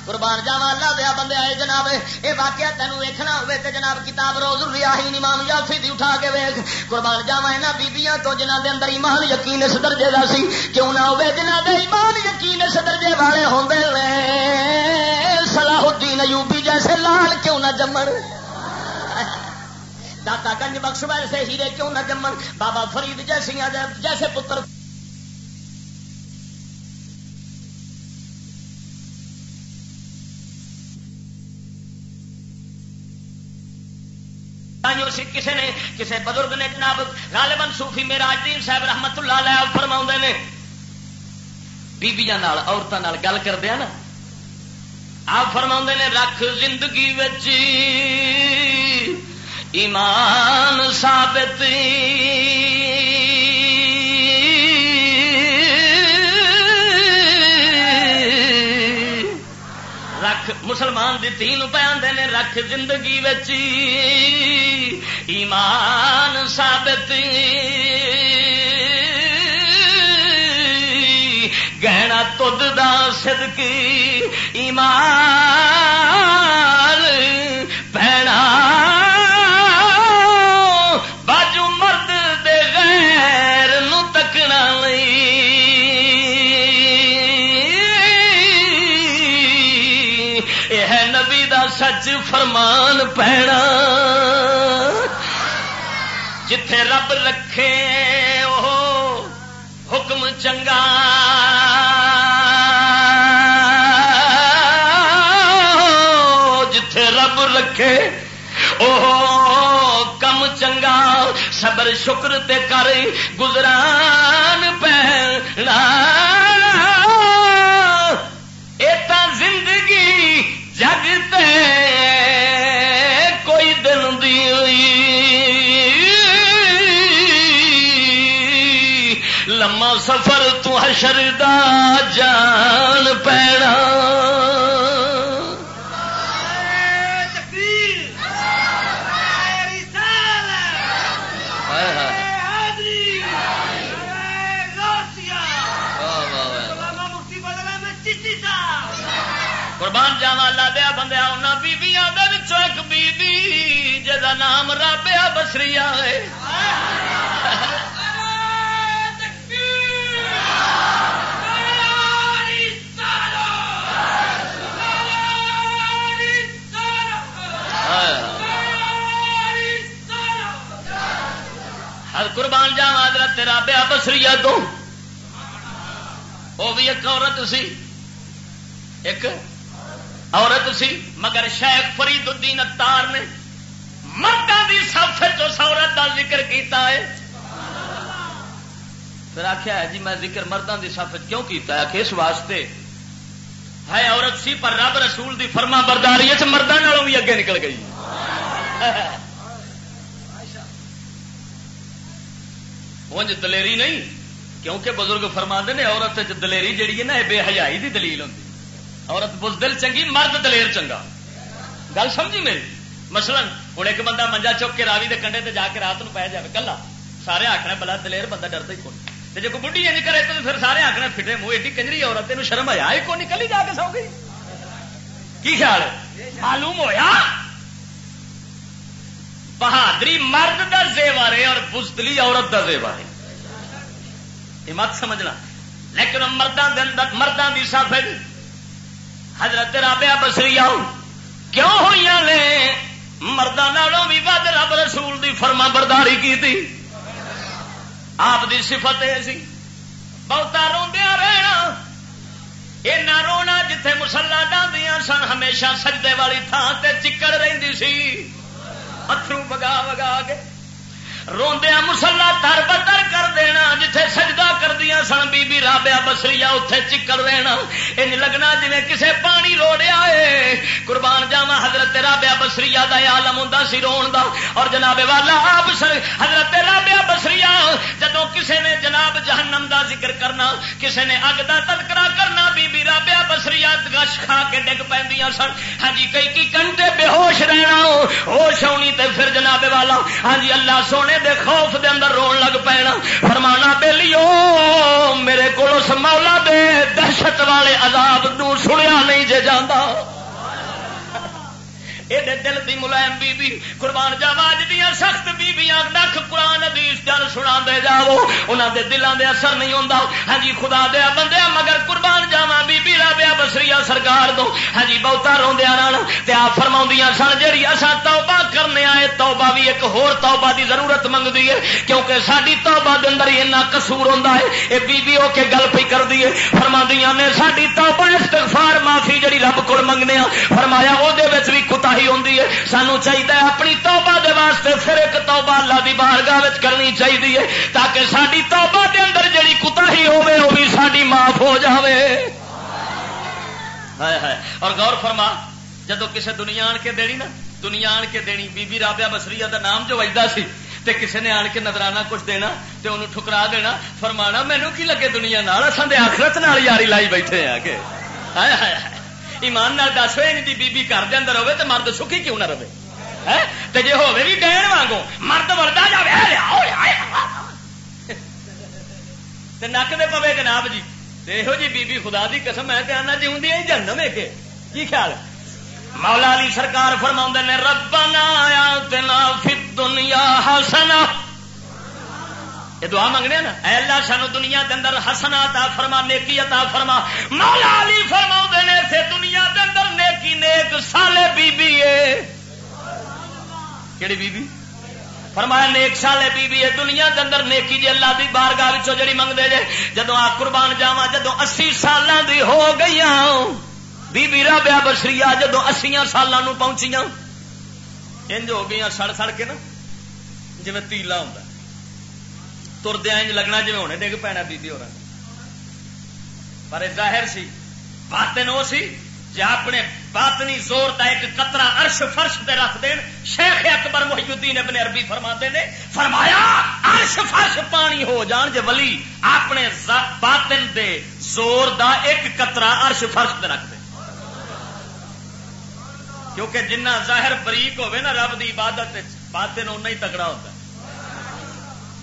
قربان جاوا اللہ دیا بندے آئے جناب یہ واقعہ تینوں ویکنا ہوے تے جناب کتاب روز ریاہی امام یافی دی اٹھا کے ویخ قربان جاوا یہاں بیبیاں تو جنہ دے اندر ایمان یقین اس درجے کا سی۔ کیوں نہ ہوے جنہ دے ایمان یقین اس درجے والے ہوں صلاح الدین ایوبی جیسے لال کیوں نہ جمن؟ داتا گنج بخش ویسے ہیرے کیوں نہ جمن؟ بابا فرید جیسی جیسے پتر کسی نے کسی بزرگ نے جناب غالباً صوفی میرا دین صاحب رحمت اللہ علیہ فرما نے۔ بیبیاں عورتوں گل کردیا نا۔ آپ فرما نے، رکھ زندگی ایمان ثابت مسلمان دی تین پہ آدھے نے رکھ زندگی بچی ایمان ثابت۔ گہنا تد دا صدقی۔ ایمان فرمان پینا جتھے رب رکھے وہ حکم چنگا جتھے رب رکھے وہ کم چنگا صبر شکر تے کر گزران پہ حشر دا جان پیڑا۔ قربان جاوا لا دیا بندیا ان بیبیاں ایک بی بی جا نام رابیا بسری ہے۔ قربان جاوا حضرت تیرا رابیا بسری تو۔ وہ بھی ایک عورت سی۔ ایک عورت سی، مگر شیخ فرید الدین اتار نے مردوں کی سب اس عورت کا ذکر کیتا ہے۔ پھر آخیا ہے جی میں ذکر مردوں کی سف کیوں کیتا ہے؟ کہ اس واسطے۔ ہے عورت سی، پر رب رسول دی فرما برداری اس مردوں بھی اگے نکل گئی۔ انج دلیری نہیں، کیونکہ بزرگ فرما نے، عورت دلیری جیڑی ہے نا بے حجائی دی دلیل ہوتی عورت بزدل چنگی، مرد دلیر چنگا۔ گل سمجھی میری؟ مثلا ہوں ایک بندہ منجا چک کے راوی دے کنڈے تے جا کے رات نو پی جائے کلا۔ سارے آخنا بلا دلیر بندہ ڈرتا ہی کون۔ جی کوئی بڑھی نہیں کرے تو پھر سارے آخنا فٹے منہ، ایڈی کنجری عورت تین شرم آیا ہی کون؟ نکلی جا کے سو گئی۔ کی خیال ہے؟ معلوم ہویا؟ بہادری مرد کا زیور ہے اور بزدلی عورت کا زیور ہے۔ یہ مت سمجھنا۔ لیکن مردوں کے اندر مردوں کی سب حضرت رابیا بسری آؤ کیوں ہوئی نے؟ مردوں بھی ود رب رسول دی فرما برداری کی تھی آپ دی صفت یہ سی۔ بہتا روندیا رہنا۔ اینا رونا جتھے مسلا ڈاندیاں سن، ہمیشہ سجدے والی تھان تے چکڑ رہی سی۔ اترو بگا بگا کے روندیا مسلا تر بدر کر دینا، جتھے سجدہ کر دیا سن، بی بی رابیا بسری اتے چکر رہنا ان لگنا جی کسے پانی روڑیا ہے قربان جاوا حضرت رابیا بسری کا آلم ہوں سی رو دا۔ اور جناب والا آپ سر حضرت رابیا بسری جدو کسے نے جناب جہنم دا ذکر کرنا، کسے نے اگ دا تذکرہ کرنا بی بی رابیا بسریات گش کھا کے ڈگ پہ سن۔ ہاں جی کئی کئی گھنٹے بے ہوش رہنا ہوش آنی تے پھر جناب والا۔ ہاں جی اللہ سونے دے خوف دے اندر رون لگ پینا۔ فرمانا بے لیو میرے کو مولا دے دہشت والے عذاب نو سنیا نہیں جے جانا ایڈے دل دی ملائم بی بی قربان جاواز دیا سخت بیبیاں نک قرآن حدیث جل سنا دے جاؤ انہوں دے دلان دے اثر نہیں ہوتا ہاں جی خدا دیا بندیا مگر قربان جاوا بی بی رابیا بسری سرکار دو۔ ہاں جی بہتا روندیا تے آپ فرما سن جی اصا توبہ کرنے آئے، توبہ بھی ایک ہور توبہ دی ضرورت منگتی ہے، کیونکہ ساری توبہ دے اندر اینا قصور ہوتا ہے۔ یہ بی بی ہو کے گل پی کر دیے فرما نے ساری توبہ استغفار معافی جڑی رب کو منگنے فرمایا وہ بھی کتا ہی ہوں سانو چاہیے اپنی توبہ دے واسطے پھر ایک توبہ اللہ دی بارگاہ کرنی چاہیے تاکہ ساری توبہ دے اندر جڑی کتا ہی ہوے وہ بھی ساری معاف ہو جاوے۔ اور غور فرما، جدو کسے دنیا آن کے دینی نا، دنیا آن کے دینی، بی بی رابعہ بسری دا نام جو وجدا سی، تے کسے نے آن کے نظرانہ کچھ دینا، تے انہوں ٹھکرا دینا، فرمانا مینو کی لگے دنیا نال؟ اصل آخرت نال یاری لائی بیٹھے ہیں کہ ہائے ہائے۔ ایمان نال دس ہوئے نہیں بی بی گھر اندر ہوے تو مرد سکھی کیوں نہ رہے؟ تو جی ہوے بھی ڈین وانگو مرد وردا جائے نک دے پوے جناب جی یہو جی بی خدا دی قسم ہے آنا جی ہوں جنم ہے کہ کی خیال؟ مولا علی سرکار فرما نے، ربنا آیا فی دنیا حسنا یہ دعا منگنے نا؟ اے اللہ سانو دنیا دے اندر حسنا عطا فرما، نیکی عطا فرما۔ مولا علی فرما نے سے دنیا دے اندر نیکی نیک، سالے بی بی ہے کیڑی بی بی فرمایا نیک سالے بی بی ہے دنیا دے اندر نیکی جی اللہ دی بارگاہ وچوں جڑی منگدے جے، جدوں آ قربان جاواں، جدوں 80 سالاں دی ہو گئیاں۔ بی بی رابعہ بشریہ، جدوں 80 سالاں نو پہنچیاں۔ انج ہو گئیاں سڑ سڑ کے نا، جویں تیلا ہوندا۔ تردیا لگنا جی ہونے ڈگ پینا بی ہو پر ظاہر سی باطن وہ سی جی اپنے باطنی زور کا ایک قطرہ عرش فرش دے رکھ دین شیخ اکبر محی الدین ابن عربی فرما نے فرمایا عرش فرش پانی ہو جان جے ولی اپنے باطن دے زور دا ایک قطرہ عرش فرش دے رکھ دے کیونکہ جنہ ظاہر بریک ہوئے نا رب دی عبادت باطن اُنہ ہی تگڑا ہوتا ہے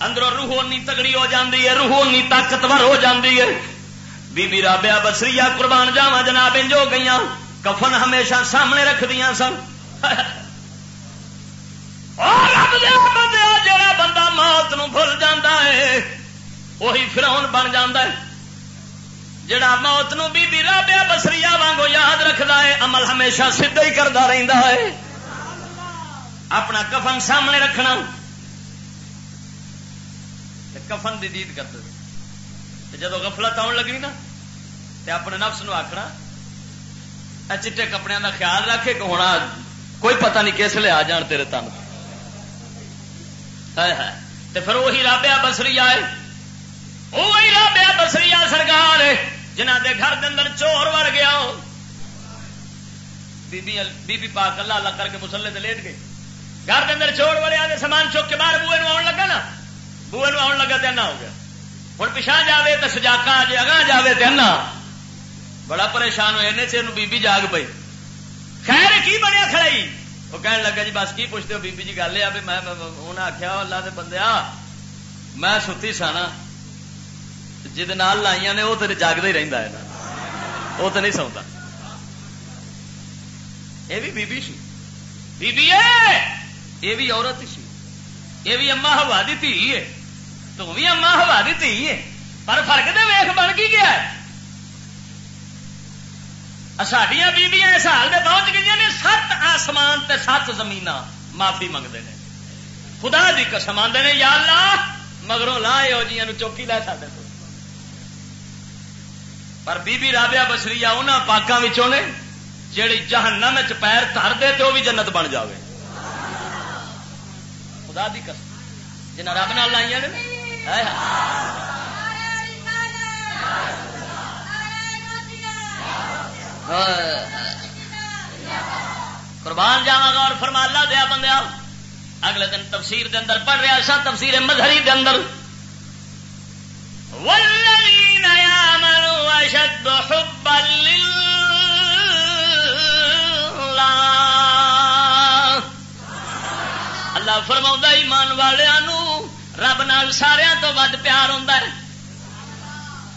اندروں روح اونی تگڑی ہو جاندی ہے، روح اونی طاقتور ہو جاندی ہے۔ بی بی رابیا بسری قربان جاوا جناب انج ہو گئی کفن ہمیشہ سامنے رکھ دیا سن۔ (laughs) جڑا بندہ موت نو بھول ہے، وہی فراؤن بن جا جڑا موت نو بی بی رابیا بسری وانگو یاد رکھتا ہے، عمل ہمیشہ سیدھا ہی کرتا رہتا ہے۔ اپنا کفن سامنے رکھنا۔ کفن دی دید کرتے جدو گفلت آن لگی نا، تے اپنے نفس نو آخنا چٹے کپڑے کا خیال رکھے کہ ہونا کوئی پتہ نہیں کس لیے آ جان تیرے تن۔ تے پھر وہی رابیا بسری آئے وہی رابیا بسری آ سرکار جنہ دے گھر دے اندر چور وڑ گیا۔ بی بی پاک اللہ اللہ کر کے مسلے تے لیٹ گئی گھر دے اندر چور وڑیا سامان چوک کے باہر بوئے آن لگا نا۔ بوئے آن لگا تو ہو گیا۔ ہوں پچھا جائے تو سجاکا جی اگاں جائے تو بڑا پریشان ہوئے چیر بی بی جاگ پی خیر، کی بنیا کھڑائی؟ وہ کہنے لگا جی بس کی پوچھتے ہو؟ بی بی جی گل ہے میں انہیں آخیا اللہ کے بندے میں ستی سانا۔ جی لائیا نے وہ تو جاگتا ہی رہتا ہے۔ وہ تو نہیں سوتا یہ بھی بی بی سی۔ بی بی ہے یہ بھی عورت سی۔ یہ بھی اما ہوا دی تھی ہے تو بھی اما ہوا دی تھی ہے۔ پر فرق تو ویخ بن کی گیا ہے۔ سڈیا بیبیاں اس حال میں پہنچ گئی نے سات آسمان تے سات زمین معافی منگتے ہیں خدا دی قسم آدھے نے، یا اللہ، مگروں لا یہ جی چوکی لے سکتے پر بی بی رابیا بسری انہوں پاکوں نے، جیڑی جہنم چ پیر تر دے تو بھی جنت بن جاوے۔ خدا دی قسم۔ جنہ رب نال لائیا نے قربان جاوا گا اور فرما اللہ دیا بندیا اگلے دن تفسیر دے اندر پڑھ رہا سا، تفسیر مظہری دے اندر۔ والذین یامنوا اشد حبا للہ اللہ فرماؤں ایمان والوں رب نال سارا تو ود پیار ہوں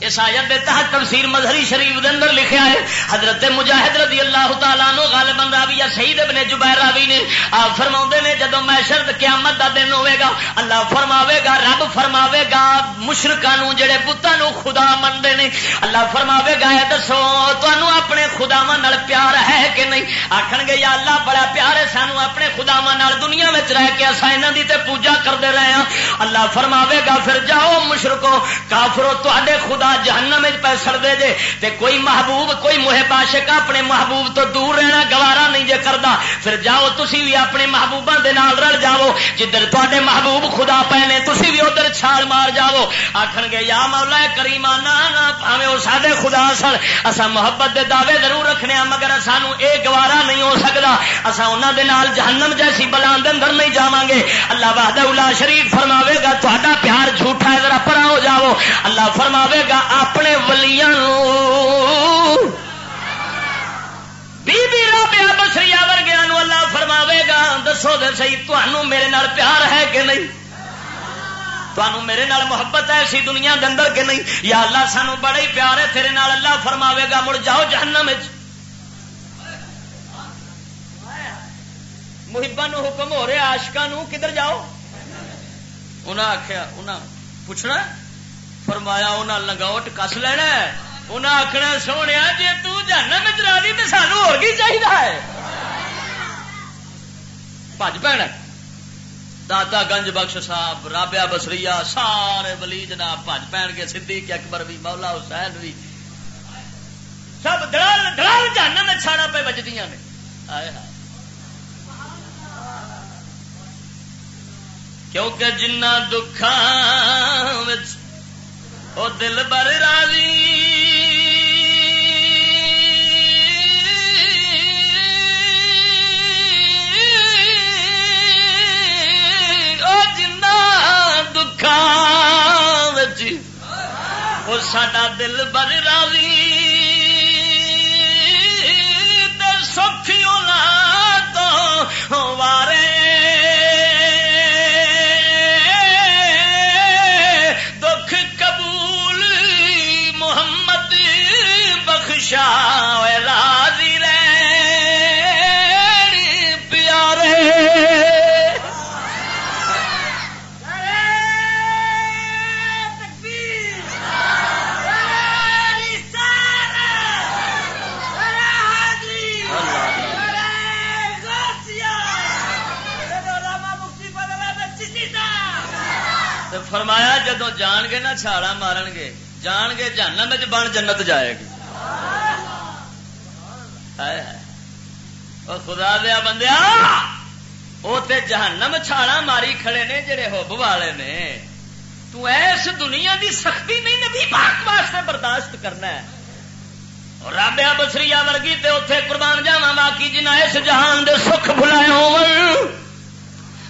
اس آیت دے تحت تفسیر مظہری شریف دے اندر لکھیا ہے، حضرت مجاہد رضی اللہ تعالیٰ نو غالبا راوی یا سعید ابن جبیر راوی نے آپ فرما نے جدو محشر قیامت دا دن ہوئے گا، اللہ فرماوے گا، رب فرماوے گا مشرکانو جڑے بتانو خدا مندے نے، اللہ فرماوے گا ہے دسو، تانوں اپنے خداواں نال پیار ہے کہ نہیں؟ آکھن گے، یا اللہ بڑا پیار ہے سانو اپنے خداواں نال دنیا وچ رہ کے اساں انہاں دی تے پوجا کردے رہے ہاں۔ اللہ فرماوے گا، پھر جاؤ مشرکو، کافرو، تواڈے خدا جہنم پہ سڑتے جے، تے کوئی محبوب، کوئی محب عاشق اپنے محبوب تو دور رہنا گوارا نہیں جے کردا۔ پھر جاؤ، تسی بھی اپنے محبوبہ دے نال رل جاؤ۔ جدھر تے محبوب خدا پے نے تسی بھی ادھر چھال مار جاؤ۔ آخر گے، یا مولا کریما نا پاوے سارے خدا سن۔ اصا محبت دے دعوے ضرور رکھنے ہاں مگر سانو اے گوارا نہیں ہو سکتا اصا انہوں دے نال جہنم جیسی بلان دے اندر نہیں جاواں گے۔ اللہ وحدہ الا شریف فرماوے گا تا پیار جھوٹا ہے، ذرا پرا ہو جاؤ۔ اللہ فرماوے گا اپنے ولیاں بی بی رابیا بسری ورگیا اللہ فرماوے گا، دسو دے سی تمہوں میرے نال پیار ہے کہ نہیں؟ تمہوں میرے نال محبت ہے سی دنیا دے اندر کہ نہیں؟ یا اللہ سانو بڑا ہی پیار ہے، تیرے نال اللہ فرماوے گا، مڑ جاؤ جہنم محبا نو حکم ہو رہا آشکا کدھر جاؤ؟ انہیں آخیا انہیں پوچھنا فرمایا انہیں لنگوٹ کس لینا انہیں آخنا سونے جی تنا میں چلا دی تو سانو ہو چاہیے بج پینا دادا گنج بخش صاحب رابیا بسری سارے بلی جناب بج پین گے سدھی اکبر بھی، مولا حسین بھی۔ سب دڑال دڑال جانا میں چھاڑا پہ بجدیاں نے۔ کیونکہ جنہ دکھان او دل بر راضی۔ ساڈا دل بر راضی۔ در سفیوں تو وارے جان گے نا چھاڑا مارن گے جان گے جہنم میں بن جنت جائے گی ہائے خدا دیا بندیا وہ تے جہنم چھاڑا ماری کھڑے نے جڑے حب والے نے تو ایس دنیا دی سختی نہیں نبی پاک واسطے برداشت کرنا ہے اور رابعہ بسری ورگی تے اوتھے قربان جاواں باقی جنہ اس جہان دے سکھ بھلائے ہون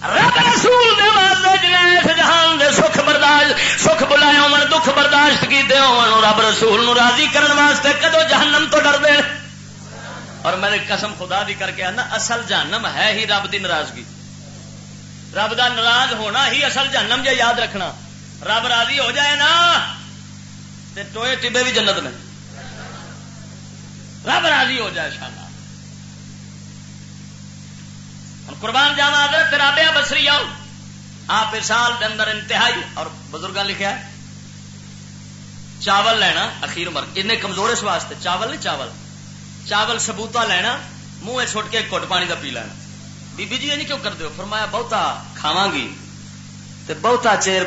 رب رسول دے واسطے جنہ اس جہان دے سکھ برداشت سکھ بلائے ہون دکھ برداشت کیتے ہون رب رسول نو راضی کرن واسطے کدو جہنم تو ڈر دے؟ اور میں نے قسم خدا دی کر کے آنا، اصل جہنم ہے ہی رب دی ناراضگی۔ رب دا ناراض ہونا ہی اصل جہنم جے یاد رکھنا۔ رب راضی ہو جائے نا، تے ٹوئے ٹبے بھی جنت میں۔ رب راضی ہو جائے شاہ قربان جاوا حضرت رابعہ بسری آؤ۔ آپ سال کے اندر انتہائی، اور بزرگاں لکھا ہے، چاول لینا، اخیر عمر ان کمزور اس واسطے، چاول نہیں چاول چاول سبوتا لینا، منہ چھوٹ کے کٹ پانی کا پی لینا۔ بی بی جی یہ نہیں کیوں کرتے ہو؟ فرمایا، بہتا کھاوا گی، تے بہتا چیر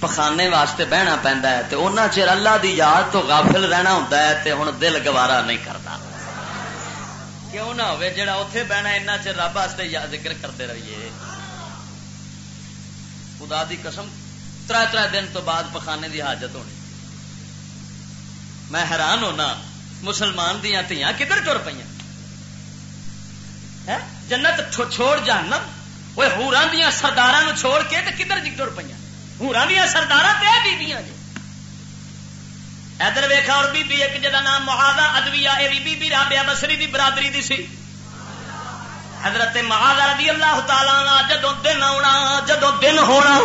پخانے واسطے بہنا پہنتا ہے، تے اونا چیر اللہ دی یاد تو غافل رہنا ہوتا ہے، تے ہن دل گوارا نہیں کرتا کیوں نہ ہوئے جڑا اتے بہنا اینا چر رب واسطے یا ذکر کرتے رہیے خدا دی قسم تر تر دن تو بعد پخانے دی حاجت ہونی میں حیران ہونا مسلمان دیا تیاں کدھر ٹر پہ جنت چھوڑ جانا وہ ہوران دیا سردار چھوڑ کے تے کدھر جی ٹر پہ ہوران دیا سردار بیبیاں جی ادھر ویخا اور بی بی ایک جدا نام محاذا ادویا یہ بی بی رابعہ بسری دی برادری دی سی۔ حضرت محاذا رضی اللہ تعالی جدو دن آنا جدو دن ہونا،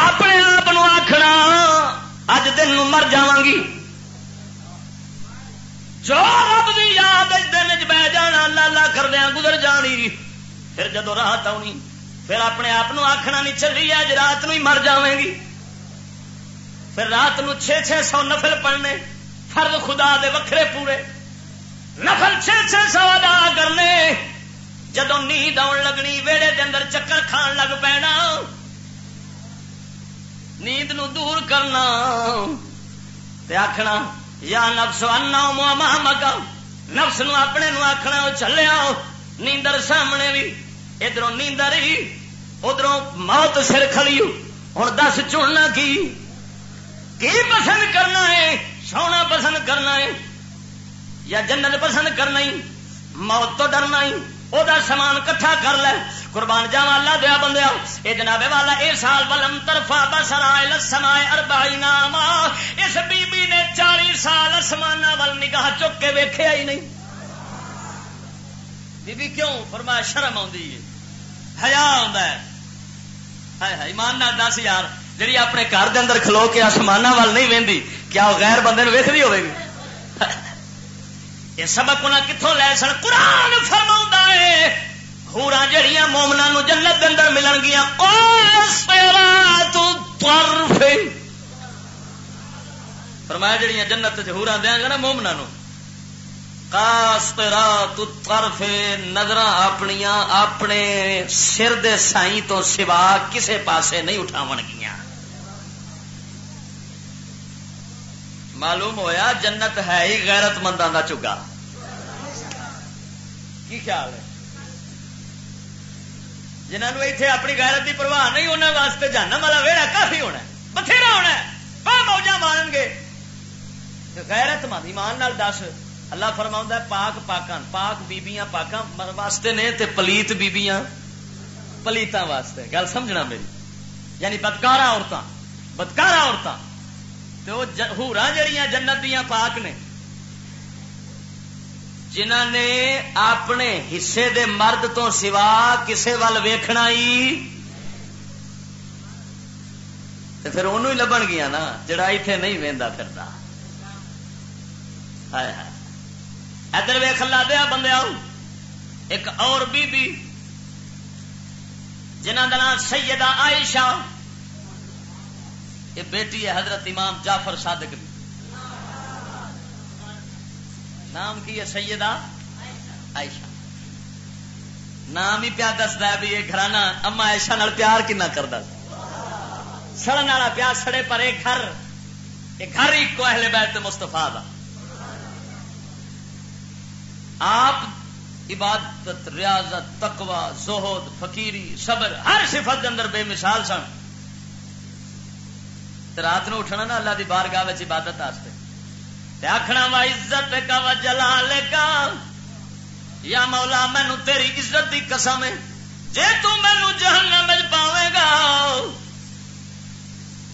اپنے آپ آخنا اج دن مر جاواں گی جو رب دی یاد اس دن چ بہ جانا، اللہ اللہ کردیا گزر جانی۔ پھر جدو رات آنی پھر اپنے آپ آخنا نہیں چلی اج رات نو ہی مر جاویں گی۔ پھر رات نو چھ چھ سو نفل پڑھنے فرد خدا دے وکھرے پورے۔ نفل چھ چھ سو ادا کرنے جدو نیند آن لگنی، ویڑے دے اندر چکر کھان لگ پینا۔ نیند نو دور کرنا تے آخنا یا نفس، انا مکا نفس نو اپنے نو آخنا وہ چلیا۔ نیندر سامنے بھی ادھر نیندر ہی ادھر موت سر کھڑی۔ ہوں دس چننا کی؟ کی پسند کرنا ہے؟ سونا پسند کرنا ہے یا جنت پسند کرنا ہی موت تو ڈرنا ہی وہ سامان کٹھا کر لے۔ قربان جاوا اللہ دیا بندیا اے جناب والا، اے سال ولم طرفا بسرا سمائے اربائی نام اس بی بی نے چالی سال آسمان ول نگاہ چک کے ویخیا ہی نہیں۔ بی بی کیوں؟ فرمایا شرم آئی ہے۔ ہیا آ ایمان نہ دس یار۔ جی اپنے گھر دے اندر کھلو کے آسمان وال نہیں وہدی کیا وہ غیر بندے ویخ رہی ہوگی یہ سبق انہیں کتوں لے سن؟ قرآن فرما ہے ہورا جہیا مومنا نو جنت دے اندر ملن گیا فرمایا جہیا جنت ہورا دیا گا نا مومنا نو کاسپرات طرف نظر اپنیا اپنے سر دے سائی تو سوا کسے پاسے نہیں اٹھاو گیا معلوم ہویا جنت ہے ہی غیرت منداں دا چگا؟ کی خیال ہے؟ جنہوں اتنے اپنی غیرت دی پرواہ نہیں انہوں واسطے جانا والا ویڑا کافی ہونا ہے، بتھیرا ہونا ہے پا موجہ مارن گے۔ غیرت مند، ایمان نال دس۔ اللہ فرما ہے، پاک پاکان پاک بیبیاں پاکاں واسطے نے تے پلیت بیبیاں۔ پلیتاں واسطے، گل سمجھنا میری؟ یعنی بدکارا عورتاں بدکارا عورتاں۔ ہورا جڑیاں جنت دیا پاک نے جنہ نے اپنے حصے دے مرد تو سوا کسے وال ویکھنا ہی پھر انہوں ہی لبن گیا نا، جڑا اتنے نہیں وہدا پھر ادھر ویخ لا دیا بندے آؤ۔ ایک اور بی بی جنہ کا نام سیدہ عائشہ۔ یہ بیٹی ہے حضرت امام جعفر صادق دی۔ نام کی ہے سیدہ؟ عائشہ۔ نام ہی پیا دستا ہے بھی یہ گھرانا اما عائشہ نال پیار کنا کرتا سڑن والا پیار سڑے پر ایک گھر ایک گھر ایک کو اہل بیت مستفا دا۔ آپ عبادت، ریاضت تقوا زہد، فقیری، صبر، ہر صفت اندر بے مثال سن۔ رات نو اٹھنا نا اللہ دی بارگاہ عبادت آستے آخنا وا عزت کا و جلال کا۔ یا مولا مینو تیری عزت کی قسم ہے۔ جی تینو جہنم پاوے گا۔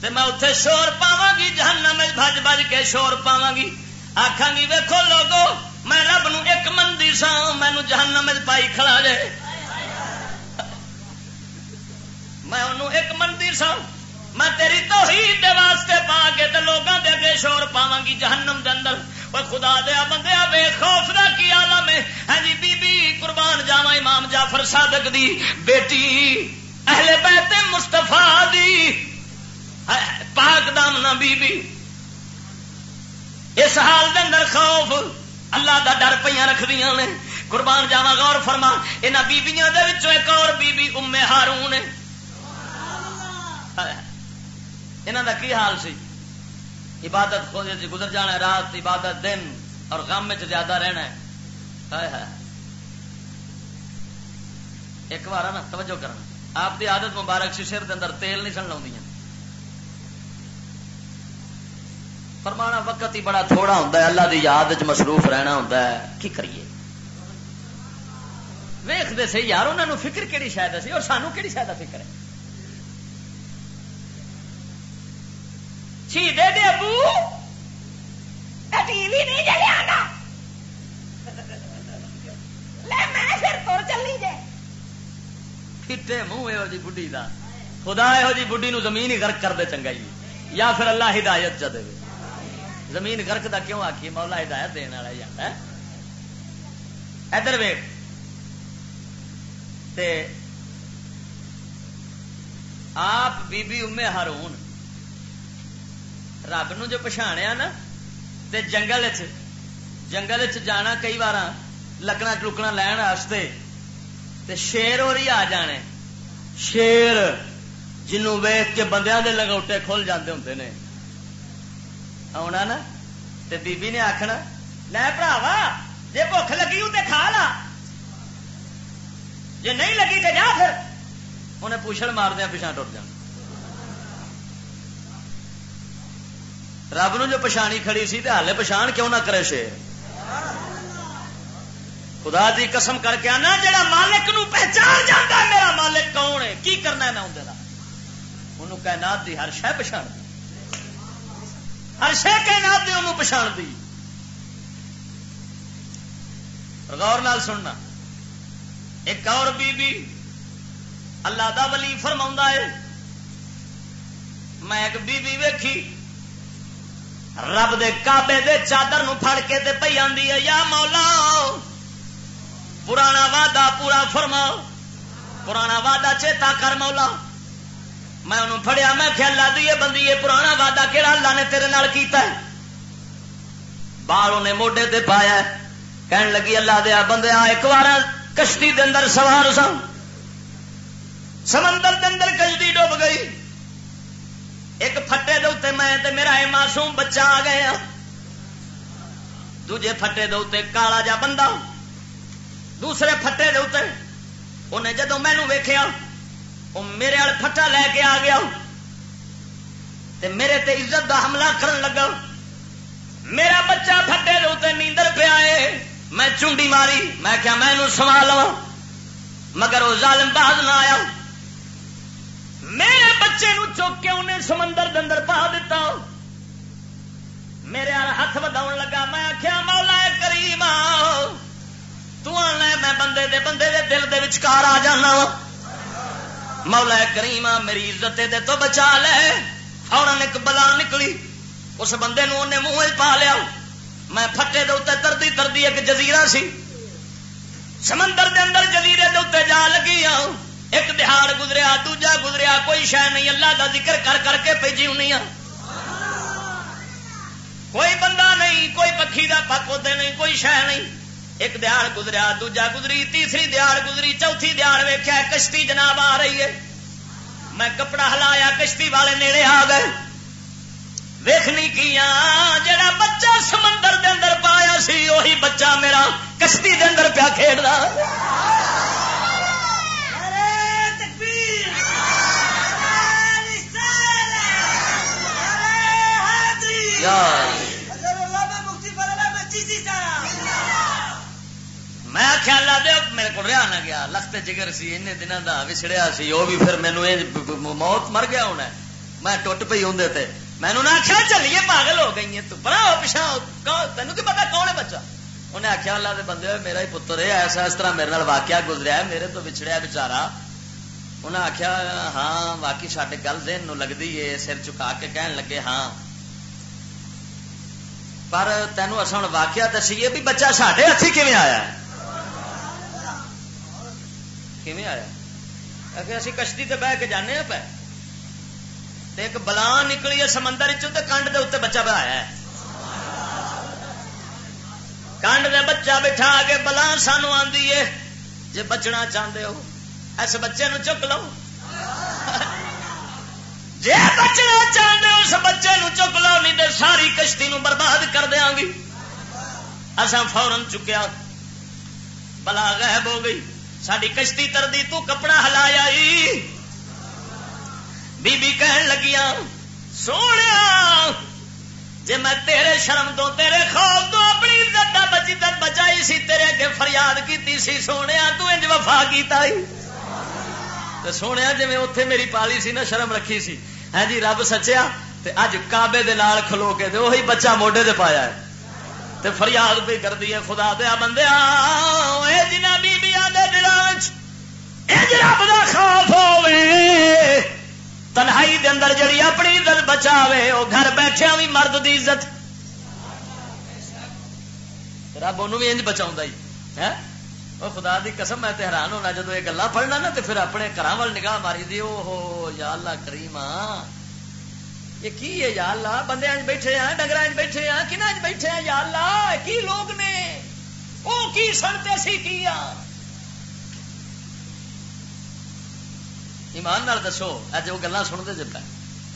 تو میں اتے شور پاوا گی جہنم بج بج کے شور پاوا گی آخا گی ویکو لوگو، میں رب نو ایک مندی سا مینو جہنم پائی کھڑا جے۔ میں انہوں ایک مندی سا میں تیری توحید دے واسطے پا کے تے لوگاں دے اگے شور پاواں گی جہنم دے اندر۔ او خدا دیا بندیا بے خوف دا کی عالم ہے؟ ہاں جی بی بی قربان جاواں امام جعفر صادق دی بیٹی، اہل بیت مصطفی دی۔ پاک دامنا بی بی اس حال دے اندر خوف اللہ دا ڈر پہ رکھدیاں نے۔ قربان جاوا غور فرما، انہاں بیبییاں دے وچوں ایک اور بی بی ام ہارون ہے۔ انہوں کا کی حال سی؟ عبادت خود گزر جانا ہے، رات عبادت، دن، اور غم میں زیادہ رہنا ہے۔ ایک بار نا توجہ کرنا۔ آپ کی عادت مبارک سی، سر اندر تیل نہیں سن لاؤں فرمانا، وقت ہی بڑا تھوڑا ہوں اللہ کی یاد مصروف رہنا ہوں کی کریے؟ ویختے سی، یار انہوں نے فکر کہڑی شاید سی، اور سانو کہڑی شاید فکر ہے؟ دے دے ابو؟ ٹی وی نہیں جلیا میں پھر تر چلی منہ یہ جی دا۔ خدا یہو جی نو زمین ہی گرک کر دے چنگا ہی یا پھر اللہ ہدایت چ دے۔ زمین گرک دا کیوں آخی مولا ہدایت دینے والا جاتا ادھر آپ بی بی امے ہارون رب نو جو پچھاڑیا نا تے جنگل جنگل جانا کئی بار لکڑا ٹوکنا لین واسطے تے شیر اور ہی آ جانے شیر جنوں ویخ کے بندیاں دے لگوٹے کھل جاندے ہوندے نے آنا نا تے بی بی نے آخنا لے پراوا جی بھوک لگی ہوں تے کھا لا جی نہیں لگی تے جا پھر انہیں پوچھڑ ماردیا پیچھا ٹوٹ جانا رب نو جو پچھانی کھڑی سی ہالے پچھان کیوں نہ کرے شیر خدا دی قسم کر کے آنا، جڑا مالک نو پہچان جانا میرا مالک کون ہے؟ کی کرنا ہے میں اندر انہوں کائنات دی ہر شہ پچھان دی۔ ہر شہ کائنات دی انہوں پچھان دی۔ غور نال سننا، ایک اور بی بی اللہ دا ولی فرما ہے، میں ایک بی بی ویکھی رب دے کابے دے چادر نو پھڑ کے تے پی آدھی ہے، یا مولا، پرانا وعدہ پورا فرما پرانا وعدہ چیتا کر مولا۔ میں انہوں پھڑیا، میں خیال لا دیے بندی، یہ پرانا وعدہ کہڑا اللہ نے تیرے نال کیتا ہے؟ بال انہیں موڈے تے پایا ہے۔ کہن لگی، اللہ دیا بندیا ایک بار کشتی دے اندر سوار سا سمندر دے اندر کشتی ڈوب گئی۔ ایک پھٹے دے میں تے میرا یہ معصوم بچہ آ گیا۔ دوجے پھٹے دے کالا جا بندہ۔ دوسرے پھٹے دے انہیں جدو مینو ویخیا وہ میرے وال پھٹا لے کے آ گیا۔ تے میرے تے عزت دا حملہ کرن لگا۔ میرا بچہ پھٹے دے نیندر پیا میں چونڈی ماری۔ میں کیا میں سنبھال لوا مگر وہ ظالم باز نہ آیا۔ میرے بچے نو چوک کے انہیں سمندر اندر پا دیتا۔ میرے ہاتھ بدا لگا۔ میں آخیا مولا کریم میں بندے دے بندے دے دل دے وچکار آ جانا۔ وا مولا کریم میری عزت دے تو بچا لے۔ فورن ایک بلا نکلی۔ اس بندے نو انہیں منہ پا لیا۔ میں پھٹے دے اتنے تردی تردی ایک جزیرہ سی۔ سمندر دے اندر جزیرے دے اتنے جا لگی آؤ ایک دہاڑ گزریا، دوجا گزریا، کوئی شہ نہیں، اللہ کا ذکر کر کر کے پی جی کوئی بندہ نہیں، کوئی پکھی کا پک ہوتے نہیں، کوئی شہ نہیں۔ ایک دیہڑ گزریا، دوجا گزری، تیسری دیہڑ گزری، چوتھی دیہڑ ویخیا کشتی جناب آ رہی ہے۔ میں کپڑا ہلایا، کشتی والے نیڑے آ گئے۔ ویخنی کیا جڑا بچہ سمندر دے اندر پایا سی وہی بچہ میرا کشتی دے اندر پیا کھیڑ میں خیال دے میرے کو رہا نہ گیا۔ لخت جگر سی ان دنوں کا وچڑیا سی وہ بھی پھر مینو موت مر گیا ہونا میں ٹوٹ پی ہوں تے۔ میں نے آخیا چلیے پاگل ہو گئی تو بڑا پچھا تینوں کی پتا کون ہے بچہ؟ انہیں آخیا اللہ دے بندے، میرا ہی پتر ہے۔ ایسا اس طرح میرے واقعہ گزریا ہے۔ میرے تو بچھڑیا بچارا۔ انہیں آخیا ہاں واقعی سارے گل دن لگتی ہے سر چکا کے کہن لگے ہاں پر تینوں اصا ہوں واقعہ دسیے بھی بچہ سڈے ہاتھی کھے آیا کھے آیا اسی کشتی تے بہ کے جانے پہ ایک بلان نکلی ہے سمندر کنڈ دے اتنے بچہ بہایا ہے کنڈ دے بچہ بٹھا کے بلان سانو آدھی ہے جی بچنا چاہتے ہو اس بچے نو چک لو جی بچنا چاہتے اس بچے نو چک لو نہیں تو ساری کشتی نو برباد کر دیا گی۔ اصا فورن چکیا۔ بلا غائب ہو گئی۔ ساری کشتی تردی تو کپڑا ہلایا بی بی کہن لگیا سونے جی میں تیرے شرم تو تیرے خوف تو اپنی عزت بچی تک بچائی سی، تیرے اگے فریاد کی سی، سونے، تو انج وفا کیتا ہی۔ تو سونے جی اتے میری پالی سی نا، شرم رکھی سی۔ ہے جی رب سچیا؟ اج کابے دے نال کھلو کے دے وہی بچہ موڈے دے پایا ہے۔ تے فریاد بھی کر دی خدا دیا بندے جنا بیبیا دے دلانچ جی رب دا خوف ہوے تنہائی دے اندر جڑی اپنی عزت بچاوے وہ گھر بیٹھے بھی مرد دی عزت۔ رب ان بھی انج بچاؤں ہی ہے وہ خدا دی قسم میں تے حیران ہونا جدو یہ گلا پڑھنا نا تو پھر اپنے گھر وال نگاہ ماری دی او یا اللہ کریم یہ کی ہے یا اللہ بندے اج بیٹھے ہیں ڈنگر اج بیٹھے ہیں کن اج بیٹھے ہیں یا اللہ کی لوگ نے وہ کی سنتے سی کیا ایمان نال دسو اج وہ گلا سنتے جب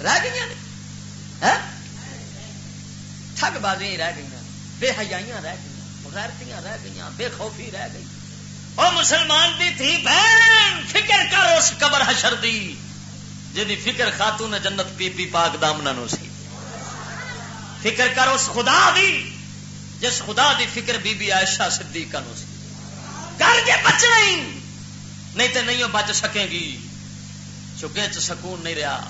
رہ گئی ٹھگ بازی رہ گئی بے حیائیاں رہ گئی غیرتیاں رہ گئی بے خوفی رہ گئی او مسلمان دی تھی بہن، فکر کر اس قبر حشر دی جی فکر خاتون جنت پی پی پاک دامنا نو سی۔ فکر کر اس خدا دی، جس خدا دی فکر بی بی عائشہ صدیقہ نو سی۔ کر کے بچنا ہی، نہیں تو نہیں بچ سکے گی۔ چکے چ سکون نہیں رہا،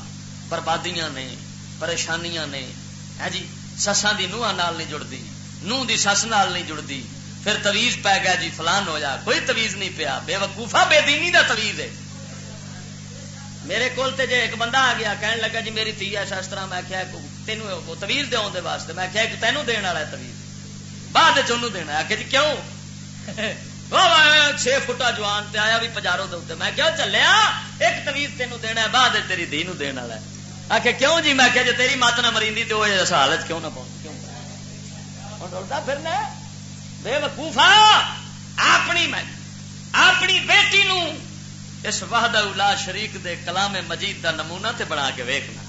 بربادیاں نے، پریشانیاں نے۔ ہے جی سسان دی نوہ نال نہیں جڑتی نو دی سس نال نہیں جڑتی پھر تویز پی گیا جی فلان ہو جا، کوئی تویز نہیں پیا بے وقوفا بے دینی دا تویز ہے۔ میرے کول تے جے ایک بندہ آ گیا کہنے لگا جی میری تھی ایسا اس طرح، میں کیا تینوں تویز دے دے واسطے، میں کیا ایک تینوں دین والا ہے تویز بعد چونوں دینا کہ جی کیوں؟ چھ فٹا جوان تے آیا بھی پجاروں دے میں کیا چلیا، ایک تویز تینوں دینا ہے، بعد تیری دھی نو دین والا ہے۔ آ کیوں جی؟ میں کہ جی تیری مت نہ مریندی تو وہ حالت کیوں نہ پہنچ؟ کیوں؟ ڈولتا پھرنا بے وقوفا اپنی میں، اپنی بیٹی نو اس وحدہ الا شریک دے کلام مجید دا نمونہ تے بنا کے ویکھنا۔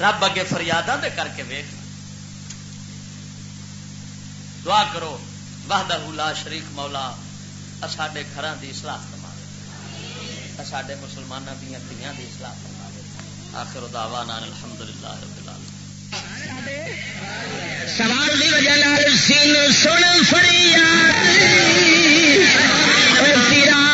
رب اگے فریاداں دے کر کے ویکھنا۔ دعا کرو، وحدہ الا شریک مولا ساڈے گھراں دی اصلاح فرما ساڈے مسلماناں دیاں دھیاں دی اصلاح فرما آخر دعوانا الحمدللہ رب العالمین۔ سوال دی وجہ لال سین سن فریاد تیرا